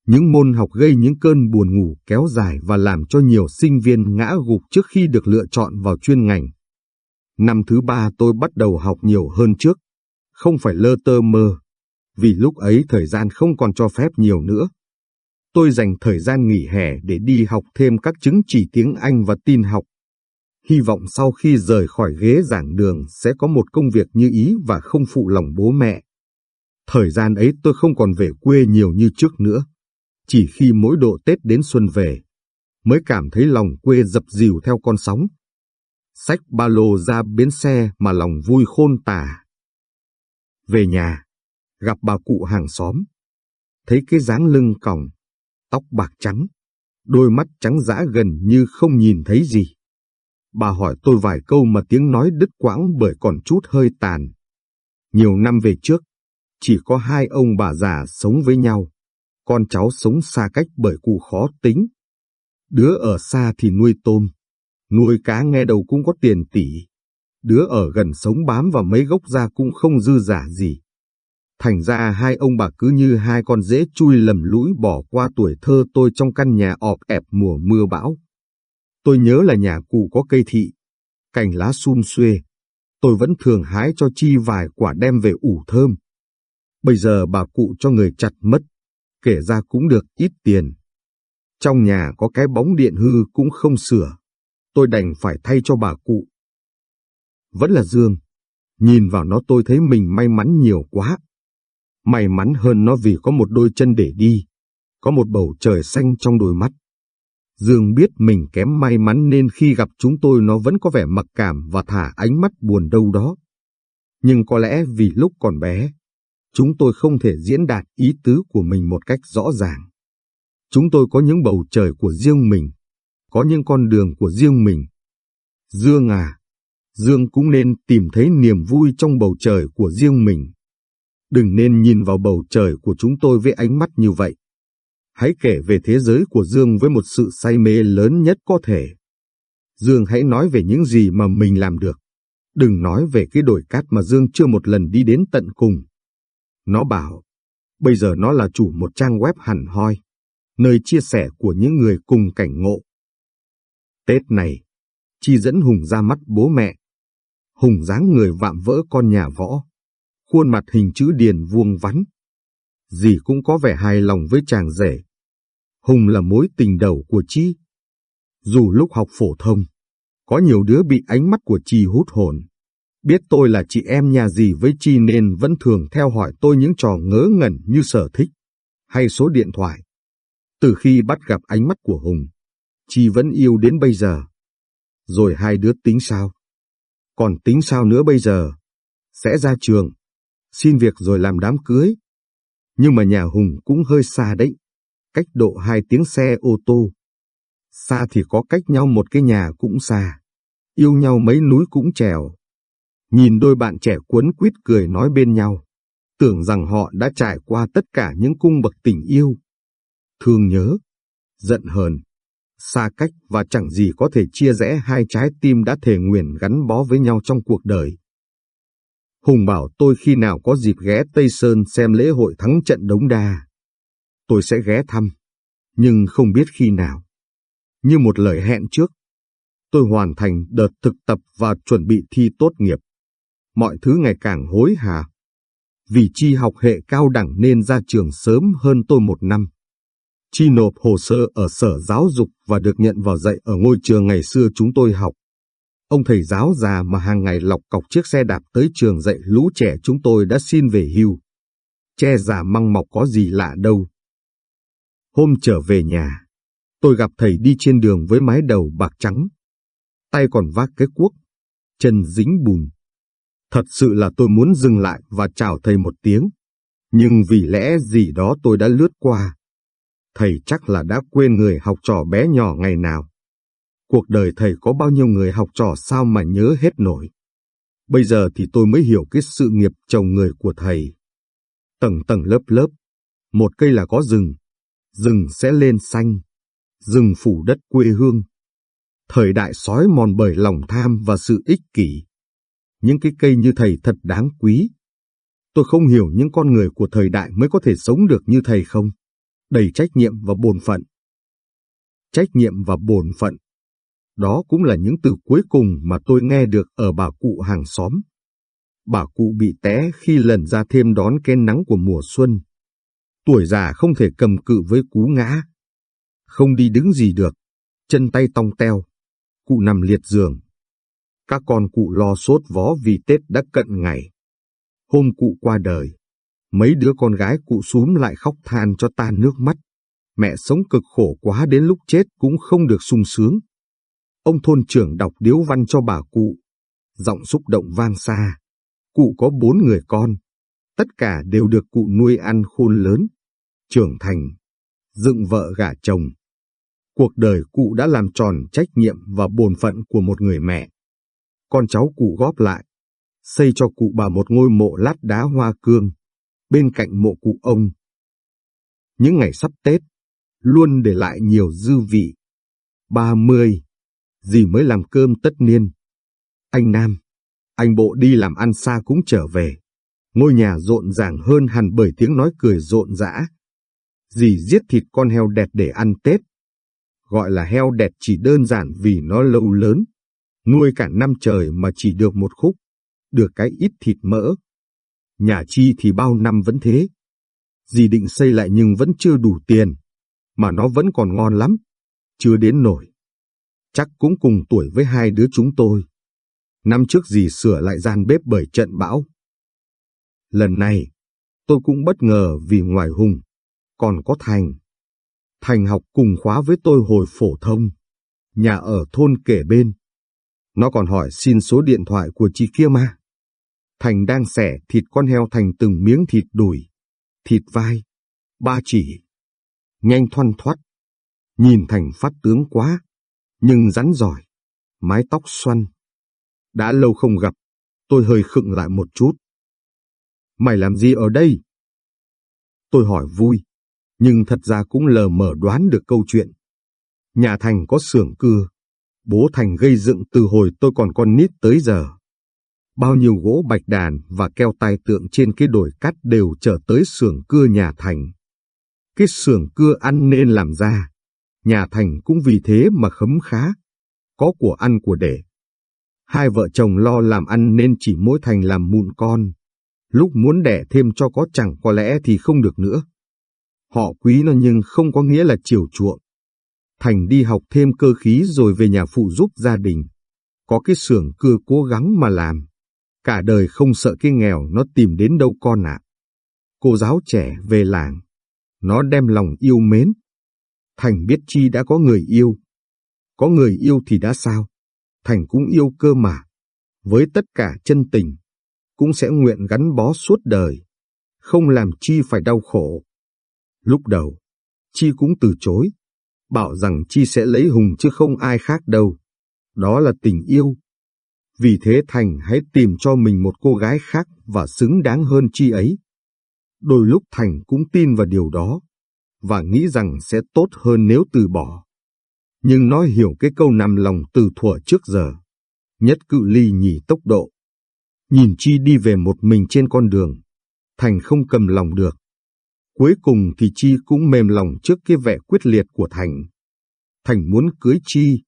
những môn học gây những cơn buồn ngủ kéo dài và làm cho nhiều sinh viên ngã gục trước khi được lựa chọn vào chuyên ngành. Năm thứ ba tôi bắt đầu học nhiều hơn trước, không phải lơ tơ mơ, vì lúc ấy thời gian không còn cho phép nhiều nữa. Tôi dành thời gian nghỉ hè để đi học thêm các chứng chỉ tiếng Anh và tin học. Hy vọng sau khi rời khỏi ghế giảng đường sẽ có một công việc như ý và không phụ lòng bố mẹ. Thời gian ấy tôi không còn về quê nhiều như trước nữa. Chỉ khi mỗi độ Tết đến xuân về, mới cảm thấy lòng quê dập dìu theo con sóng. Xách ba lô ra bến xe mà lòng vui khôn tả. Về nhà, gặp bà cụ hàng xóm. Thấy cái dáng lưng còng, tóc bạc trắng, đôi mắt trắng dã gần như không nhìn thấy gì. Bà hỏi tôi vài câu mà tiếng nói đứt quãng bởi còn chút hơi tàn. Nhiều năm về trước, chỉ có hai ông bà già sống với nhau con cháu sống xa cách bởi cụ khó tính. Đứa ở xa thì nuôi tôm, nuôi cá nghe đầu cũng có tiền tỷ. Đứa ở gần sống bám vào mấy gốc ra cũng không dư giả gì. Thành ra hai ông bà cứ như hai con dễ chui lầm lũi bỏ qua tuổi thơ tôi trong căn nhà ọp ẹp mùa mưa bão. Tôi nhớ là nhà cụ có cây thị, cành lá sum xuê. Tôi vẫn thường hái cho Chi vài quả đem về ủ thơm. Bây giờ bà cụ cho người chặt mất, kể ra cũng được ít tiền. Trong nhà có cái bóng điện hư cũng không sửa, tôi đành phải thay cho bà cụ. Vẫn là Dương, nhìn vào nó tôi thấy mình may mắn nhiều quá. May mắn hơn nó vì có một đôi chân để đi, có một bầu trời xanh trong đôi mắt. Dương biết mình kém may mắn nên khi gặp chúng tôi nó vẫn có vẻ mặc cảm và thả ánh mắt buồn đâu đó. Nhưng có lẽ vì lúc còn bé, chúng tôi không thể diễn đạt ý tứ của mình một cách rõ ràng. Chúng tôi có những bầu trời của riêng mình, có những con đường của riêng mình. Dương à, Dương cũng nên tìm thấy niềm vui trong bầu trời của riêng mình. Đừng nên nhìn vào bầu trời của chúng tôi với ánh mắt như vậy. Hãy kể về thế giới của Dương với một sự say mê lớn nhất có thể. Dương hãy nói về những gì mà mình làm được. Đừng nói về cái đồi cát mà Dương chưa một lần đi đến tận cùng. Nó bảo, bây giờ nó là chủ một trang web hẳn hoi, nơi chia sẻ của những người cùng cảnh ngộ. Tết này, Chi dẫn Hùng ra mắt bố mẹ. Hùng dáng người vạm vỡ con nhà võ, khuôn mặt hình chữ điền vuông vắn. Dì cũng có vẻ hài lòng với chàng rể. Hùng là mối tình đầu của Chi. Dù lúc học phổ thông, có nhiều đứa bị ánh mắt của Chi hút hồn. Biết tôi là chị em nhà gì với Chi nên vẫn thường theo hỏi tôi những trò ngớ ngẩn như sở thích, hay số điện thoại. Từ khi bắt gặp ánh mắt của Hùng, Chi vẫn yêu đến bây giờ. Rồi hai đứa tính sao? Còn tính sao nữa bây giờ? Sẽ ra trường, xin việc rồi làm đám cưới. Nhưng mà nhà Hùng cũng hơi xa đấy, cách độ hai tiếng xe ô tô. Xa thì có cách nhau một cái nhà cũng xa, yêu nhau mấy núi cũng trèo. Nhìn đôi bạn trẻ cuốn quýt cười nói bên nhau. tưởng rằng họ đã trải qua tất cả những cung bậc tình yêu. Thương nhớ, giận hờn, xa cách và chẳng gì có thể chia rẽ hai trái tim đã thề nguyện gắn bó với nhau trong cuộc đời. Hùng bảo tôi khi nào có dịp ghé Tây Sơn xem lễ hội thắng trận Đống Đa. Tôi sẽ ghé thăm, nhưng không biết khi nào. Như một lời hẹn trước, tôi hoàn thành đợt thực tập và chuẩn bị thi tốt nghiệp. Mọi thứ ngày càng hối hả. Vì Chi học hệ cao đẳng nên ra trường sớm hơn tôi một năm. Chi nộp hồ sơ ở sở giáo dục và được nhận vào dạy ở ngôi trường ngày xưa chúng tôi học. Ông thầy giáo già mà hàng ngày lọc cọc chiếc xe đạp tới trường dạy lũ trẻ chúng tôi đã xin về hưu. Che già măng mọc có gì lạ đâu. Hôm trở về nhà, tôi gặp thầy đi trên đường với mái đầu bạc trắng. Tay còn vác cái cuốc, chân dính bùn. Thật sự là tôi muốn dừng lại và chào thầy một tiếng. Nhưng vì lẽ gì đó tôi đã lướt qua. Thầy chắc là đã quên người học trò bé nhỏ ngày nào. Cuộc đời thầy có bao nhiêu người học trò sao mà nhớ hết nổi. Bây giờ thì tôi mới hiểu cái sự nghiệp chồng người của thầy. Tầng tầng lớp lớp, một cây là có rừng, rừng sẽ lên xanh, rừng phủ đất quê hương. Thời đại sói mòn bởi lòng tham và sự ích kỷ. Những cái cây như thầy thật đáng quý. Tôi không hiểu những con người của thời đại mới có thể sống được như thầy không. Đầy trách nhiệm và bổn phận. Trách nhiệm và bổn phận đó cũng là những từ cuối cùng mà tôi nghe được ở bà cụ hàng xóm. Bà cụ bị té khi lần ra thêm đón cái nắng của mùa xuân. Tuổi già không thể cầm cự với cú ngã. Không đi đứng gì được, chân tay tong teo. Cụ nằm liệt giường. Các con cụ lo sốt vó vì Tết đã cận ngày. Hôm cụ qua đời, mấy đứa con gái cụ súm lại khóc than cho tan nước mắt. Mẹ sống cực khổ quá đến lúc chết cũng không được sung sướng. Ông thôn trưởng đọc điếu văn cho bà cụ. Giọng xúc động vang xa. Cụ có bốn người con. Tất cả đều được cụ nuôi ăn khôn lớn. Trưởng thành. Dựng vợ gả chồng. Cuộc đời cụ đã làm tròn trách nhiệm và bổn phận của một người mẹ. Con cháu cụ góp lại. Xây cho cụ bà một ngôi mộ lát đá hoa cương. Bên cạnh mộ cụ ông. Những ngày sắp Tết. Luôn để lại nhiều dư vị. ba mươi dì mới làm cơm tất niên. Anh Nam, anh bộ đi làm ăn xa cũng trở về. Ngôi nhà rộn ràng hơn hẳn bởi tiếng nói cười rộn rã. Dì giết thịt con heo đẹp để ăn Tết. Gọi là heo đẹp chỉ đơn giản vì nó lâu lớn. Nuôi cả năm trời mà chỉ được một khúc. Được cái ít thịt mỡ. Nhà chi thì bao năm vẫn thế. Dì định xây lại nhưng vẫn chưa đủ tiền. Mà nó vẫn còn ngon lắm. Chưa đến nổi chắc cũng cùng tuổi với hai đứa chúng tôi. Năm trước dì sửa lại gian bếp bởi trận bão. Lần này, tôi cũng bất ngờ vì ngoài Hùng, còn có Thành. Thành học cùng khóa với tôi hồi phổ thông, nhà ở thôn kể bên. Nó còn hỏi xin số điện thoại của chị kia mà. Thành đang xẻ thịt con heo thành từng miếng thịt đùi, thịt vai, ba chỉ. Nhanh thoăn thoắt. Nhìn Thành phát tướng quá nhưng rắn giỏi, mái tóc xoăn. Đã lâu không gặp, tôi hơi khựng lại một chút. Mày làm gì ở đây? Tôi hỏi vui, nhưng thật ra cũng lờ mờ đoán được câu chuyện. Nhà Thành có xưởng cưa, bố Thành gây dựng từ hồi tôi còn con nít tới giờ. Bao nhiêu gỗ bạch đàn và keo tai tượng trên cái đồi cắt đều trở tới xưởng cưa nhà Thành. Cái xưởng cưa ăn nên làm ra, nhà Thành cũng vì thế mà khấm khá, có của ăn của để. Hai vợ chồng lo làm ăn nên chỉ mỗi Thành làm mụn con, lúc muốn đẻ thêm cho có chẳng có lẽ thì không được nữa. Họ quý nó nhưng không có nghĩa là chiều chuộng. Thành đi học thêm cơ khí rồi về nhà phụ giúp gia đình. Có cái xưởng cưa cố gắng mà làm. Cả đời không sợ cái nghèo nó tìm đến đâu con ạ. Cô giáo trẻ về làng. Nó đem lòng yêu mến, Thành biết Chi đã có người yêu. Có người yêu thì đã sao? Thành cũng yêu cơ mà. Với tất cả chân tình, cũng sẽ nguyện gắn bó suốt đời. Không làm Chi phải đau khổ. Lúc đầu, Chi cũng từ chối. Bảo rằng Chi sẽ lấy Hùng chứ không ai khác đâu. Đó là tình yêu. Vì thế Thành hãy tìm cho mình một cô gái khác và xứng đáng hơn Chi ấy. Đôi lúc Thành cũng tin vào điều đó, và nghĩ rằng sẽ tốt hơn nếu từ bỏ. Nhưng nó hiểu cái câu nằm lòng từ thuở trước giờ, nhất cự ly nhì tốc độ. Nhìn Chi đi về một mình trên con đường, Thành không cầm lòng được. Cuối cùng thì Chi cũng mềm lòng trước cái vẻ quyết liệt của Thành. Thành muốn cưới Chi.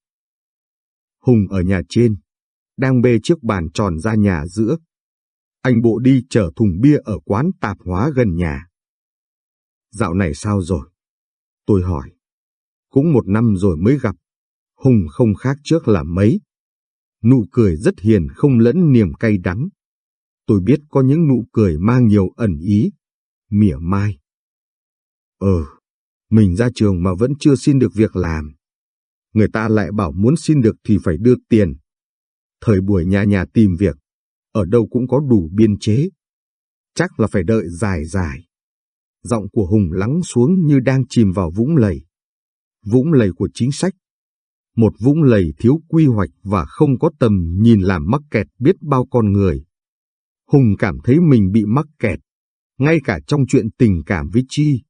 Hùng ở nhà trên, đang bê chiếc bàn tròn ra nhà giữa. Anh bộ đi chở thùng bia ở quán tạp hóa gần nhà. Dạo này sao rồi? Tôi hỏi. Cũng một năm rồi mới gặp. Hùng không khác trước là mấy. Nụ cười rất hiền không lẫn niềm cay đắng. Tôi biết có những nụ cười mang nhiều ẩn ý, mỉa mai. Ờ, mình ra trường mà vẫn chưa xin được việc làm. Người ta lại bảo muốn xin được thì phải đưa tiền. Thời buổi nhà nhà tìm việc, ở đâu cũng có đủ biên chế. Chắc là phải đợi dài dài. Giọng của Hùng lắng xuống như đang chìm vào vũng lầy. Vũng lầy của chính sách. Một vũng lầy thiếu quy hoạch và không có tầm nhìn làm mắc kẹt biết bao con người. Hùng cảm thấy mình bị mắc kẹt, ngay cả trong chuyện tình cảm với Chi.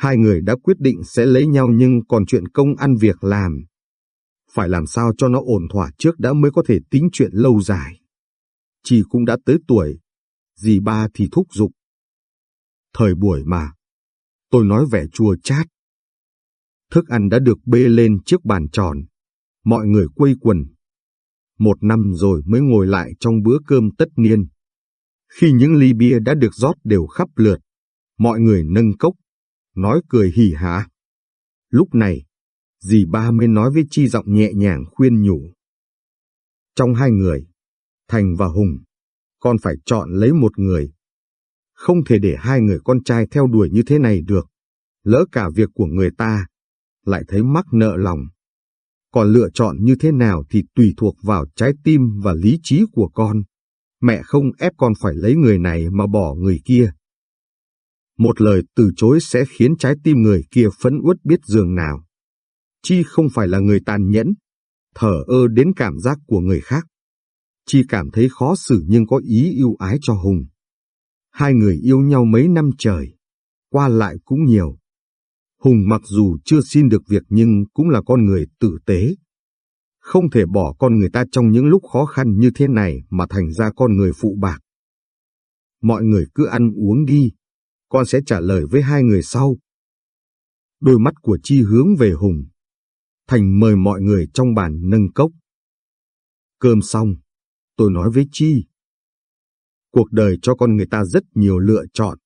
Hai người đã quyết định sẽ lấy nhau nhưng còn chuyện công ăn việc làm. Phải làm sao cho nó ổn thỏa trước đã mới có thể tính chuyện lâu dài. Chị cũng đã tới tuổi, dì ba thì thúc giục. Thời buổi mà, tôi nói vẻ chua chát. Thức ăn đã được bê lên chiếc bàn tròn, mọi người quây quần. Một năm rồi mới ngồi lại trong bữa cơm tất niên. Khi những ly bia đã được rót đều khắp lượt, mọi người nâng cốc, nói cười hỉ hả. Lúc này, dì ba mới nói với Chi giọng nhẹ nhàng khuyên nhủ. Trong hai người, Thành và Hùng, con phải chọn lấy một người. Không thể để hai người con trai theo đuổi như thế này được. Lỡ cả việc của người ta, lại thấy mắc nợ lòng. Còn lựa chọn như thế nào thì tùy thuộc vào trái tim và lý trí của con. Mẹ không ép con phải lấy người này mà bỏ người kia. Một lời từ chối sẽ khiến trái tim người kia phẫn uất biết dường nào. Chi không phải là người tàn nhẫn, thở ơ đến cảm giác của người khác. Chi cảm thấy khó xử nhưng có ý yêu ái cho Hùng. Hai người yêu nhau mấy năm trời, qua lại cũng nhiều. Hùng mặc dù chưa xin được việc nhưng cũng là con người tử tế, không thể bỏ con người ta trong những lúc khó khăn như thế này mà thành ra con người phụ bạc. Mọi người cứ ăn uống đi, con sẽ trả lời với hai người sau. Đôi mắt của Chi hướng về Hùng. Thành mời mọi người trong bàn nâng cốc. Cơm xong, tôi nói với Chi. Cuộc đời cho con người ta rất nhiều lựa chọn.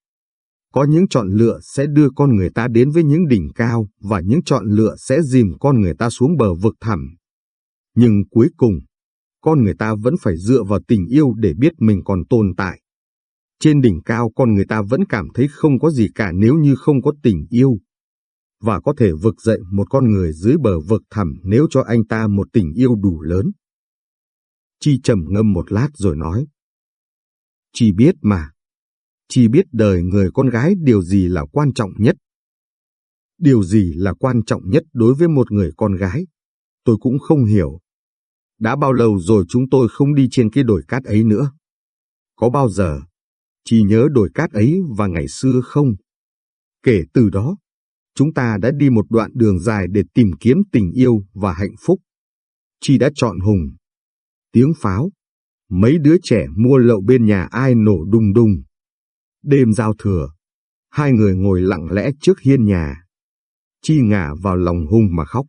Có những chọn lựa sẽ đưa con người ta đến với những đỉnh cao và những chọn lựa sẽ dìm con người ta xuống bờ vực thẳm. Nhưng cuối cùng, con người ta vẫn phải dựa vào tình yêu để biết mình còn tồn tại. Trên đỉnh cao con người ta vẫn cảm thấy không có gì cả nếu như không có tình yêu. Và có thể vực dậy một con người dưới bờ vực thẳm nếu cho anh ta một tình yêu đủ lớn. Chi trầm ngâm một lát rồi nói. Chi biết mà. Chi biết đời người con gái điều gì là quan trọng nhất. Điều gì là quan trọng nhất đối với một người con gái? Tôi cũng không hiểu. Đã bao lâu rồi chúng tôi không đi trên cái đồi cát ấy nữa? Có bao giờ? Chỉ nhớ đồi cát ấy và ngày xưa không? Kể từ đó, chúng ta đã đi một đoạn đường dài để tìm kiếm tình yêu và hạnh phúc. Chi đã chọn Hùng. Tiếng pháo. Mấy đứa trẻ mua lậu bên nhà ai nổ đùng đùng. Đêm giao thừa. Hai người ngồi lặng lẽ trước hiên nhà. Chi ngả vào lòng Hùng mà khóc.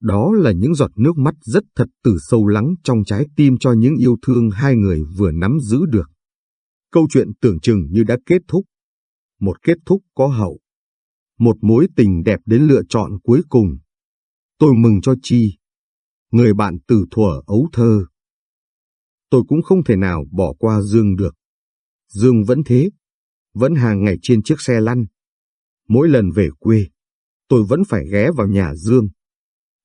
Đó là những giọt nước mắt rất thật từ sâu lắng trong trái tim cho những yêu thương hai người vừa nắm giữ được. Câu chuyện tưởng chừng như đã kết thúc. Một kết thúc có hậu. Một mối tình đẹp đến lựa chọn cuối cùng. Tôi mừng cho Chi. Người bạn từ thuở ấu thơ. Tôi cũng không thể nào bỏ qua Dương được. Dương vẫn thế. Vẫn hàng ngày trên chiếc xe lăn. Mỗi lần về quê, tôi vẫn phải ghé vào nhà Dương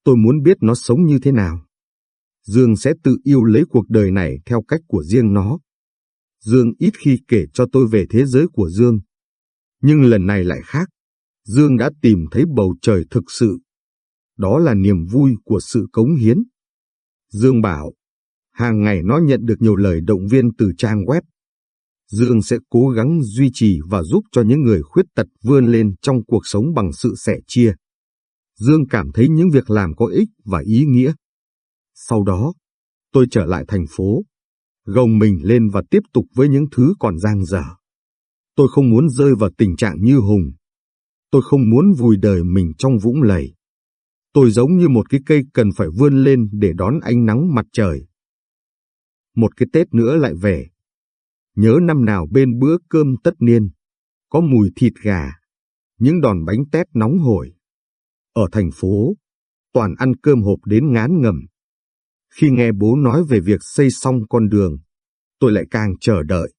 Tôi muốn biết nó sống như thế nào. Dương sẽ tự yêu lấy cuộc đời này theo cách của riêng nó. Dương ít khi kể cho tôi về thế giới của Dương. Nhưng lần này lại khác. Dương đã tìm thấy bầu trời thực sự. Đó là niềm vui của sự cống hiến. Dương bảo, hàng ngày nó nhận được nhiều lời động viên từ trang web. Dương sẽ cố gắng duy trì và giúp cho những người khuyết tật vươn lên trong cuộc sống bằng sự sẻ chia. Dương cảm thấy những việc làm có ích và ý nghĩa. Sau đó, tôi trở lại thành phố, gồng mình lên và tiếp tục với những thứ còn dang dở. Tôi không muốn rơi vào tình trạng như Hùng. Tôi không muốn vùi đời mình trong vũng lầy. Tôi giống như một cái cây cần phải vươn lên để đón ánh nắng mặt trời. Một cái Tết nữa lại về. Nhớ năm nào bên bữa cơm tất niên, có mùi thịt gà, những đòn bánh tét nóng hổi. Ở thành phố, toàn ăn cơm hộp đến ngán ngầm. Khi nghe bố nói về việc xây xong con đường, tôi lại càng chờ đợi.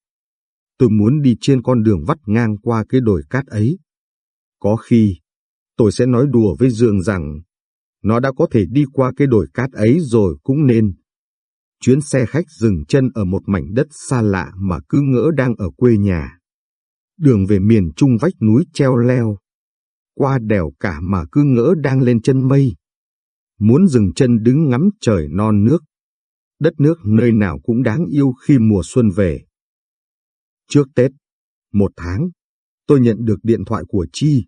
Tôi muốn đi trên con đường vắt ngang qua cái đồi cát ấy. Có khi, tôi sẽ nói đùa với Dương rằng, nó đã có thể đi qua cái đồi cát ấy rồi cũng nên. Chuyến xe khách dừng chân ở một mảnh đất xa lạ mà cứ ngỡ đang ở quê nhà. Đường về miền trung vách núi treo leo. Qua đèo cả mà cứ ngỡ đang lên chân mây. Muốn dừng chân đứng ngắm trời non nước. Đất nước nơi nào cũng đáng yêu khi mùa xuân về. Trước Tết, một tháng, tôi nhận được điện thoại của Chi.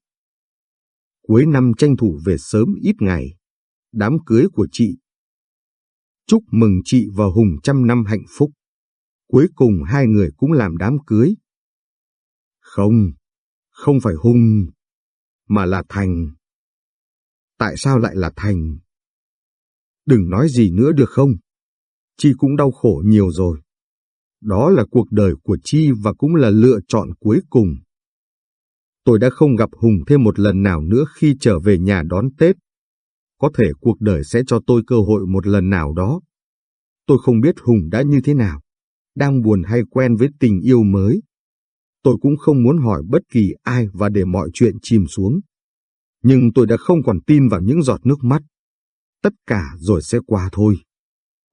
Cuối năm tranh thủ về sớm ít ngày, đám cưới của chị. Chúc mừng chị và Hùng trăm năm hạnh phúc. Cuối cùng hai người cũng làm đám cưới. Không, không phải Hùng, mà là Thành. Tại sao lại là Thành? Đừng nói gì nữa được không? Chi cũng đau khổ nhiều rồi. Đó là cuộc đời của Chi và cũng là lựa chọn cuối cùng. Tôi đã không gặp Hùng thêm một lần nào nữa khi trở về nhà đón Tết. Có thể cuộc đời sẽ cho tôi cơ hội một lần nào đó. Tôi không biết Hùng đã như thế nào, đang buồn hay quen với tình yêu mới. Tôi cũng không muốn hỏi bất kỳ ai và để mọi chuyện chìm xuống. Nhưng tôi đã không còn tin vào những giọt nước mắt. Tất cả rồi sẽ qua thôi.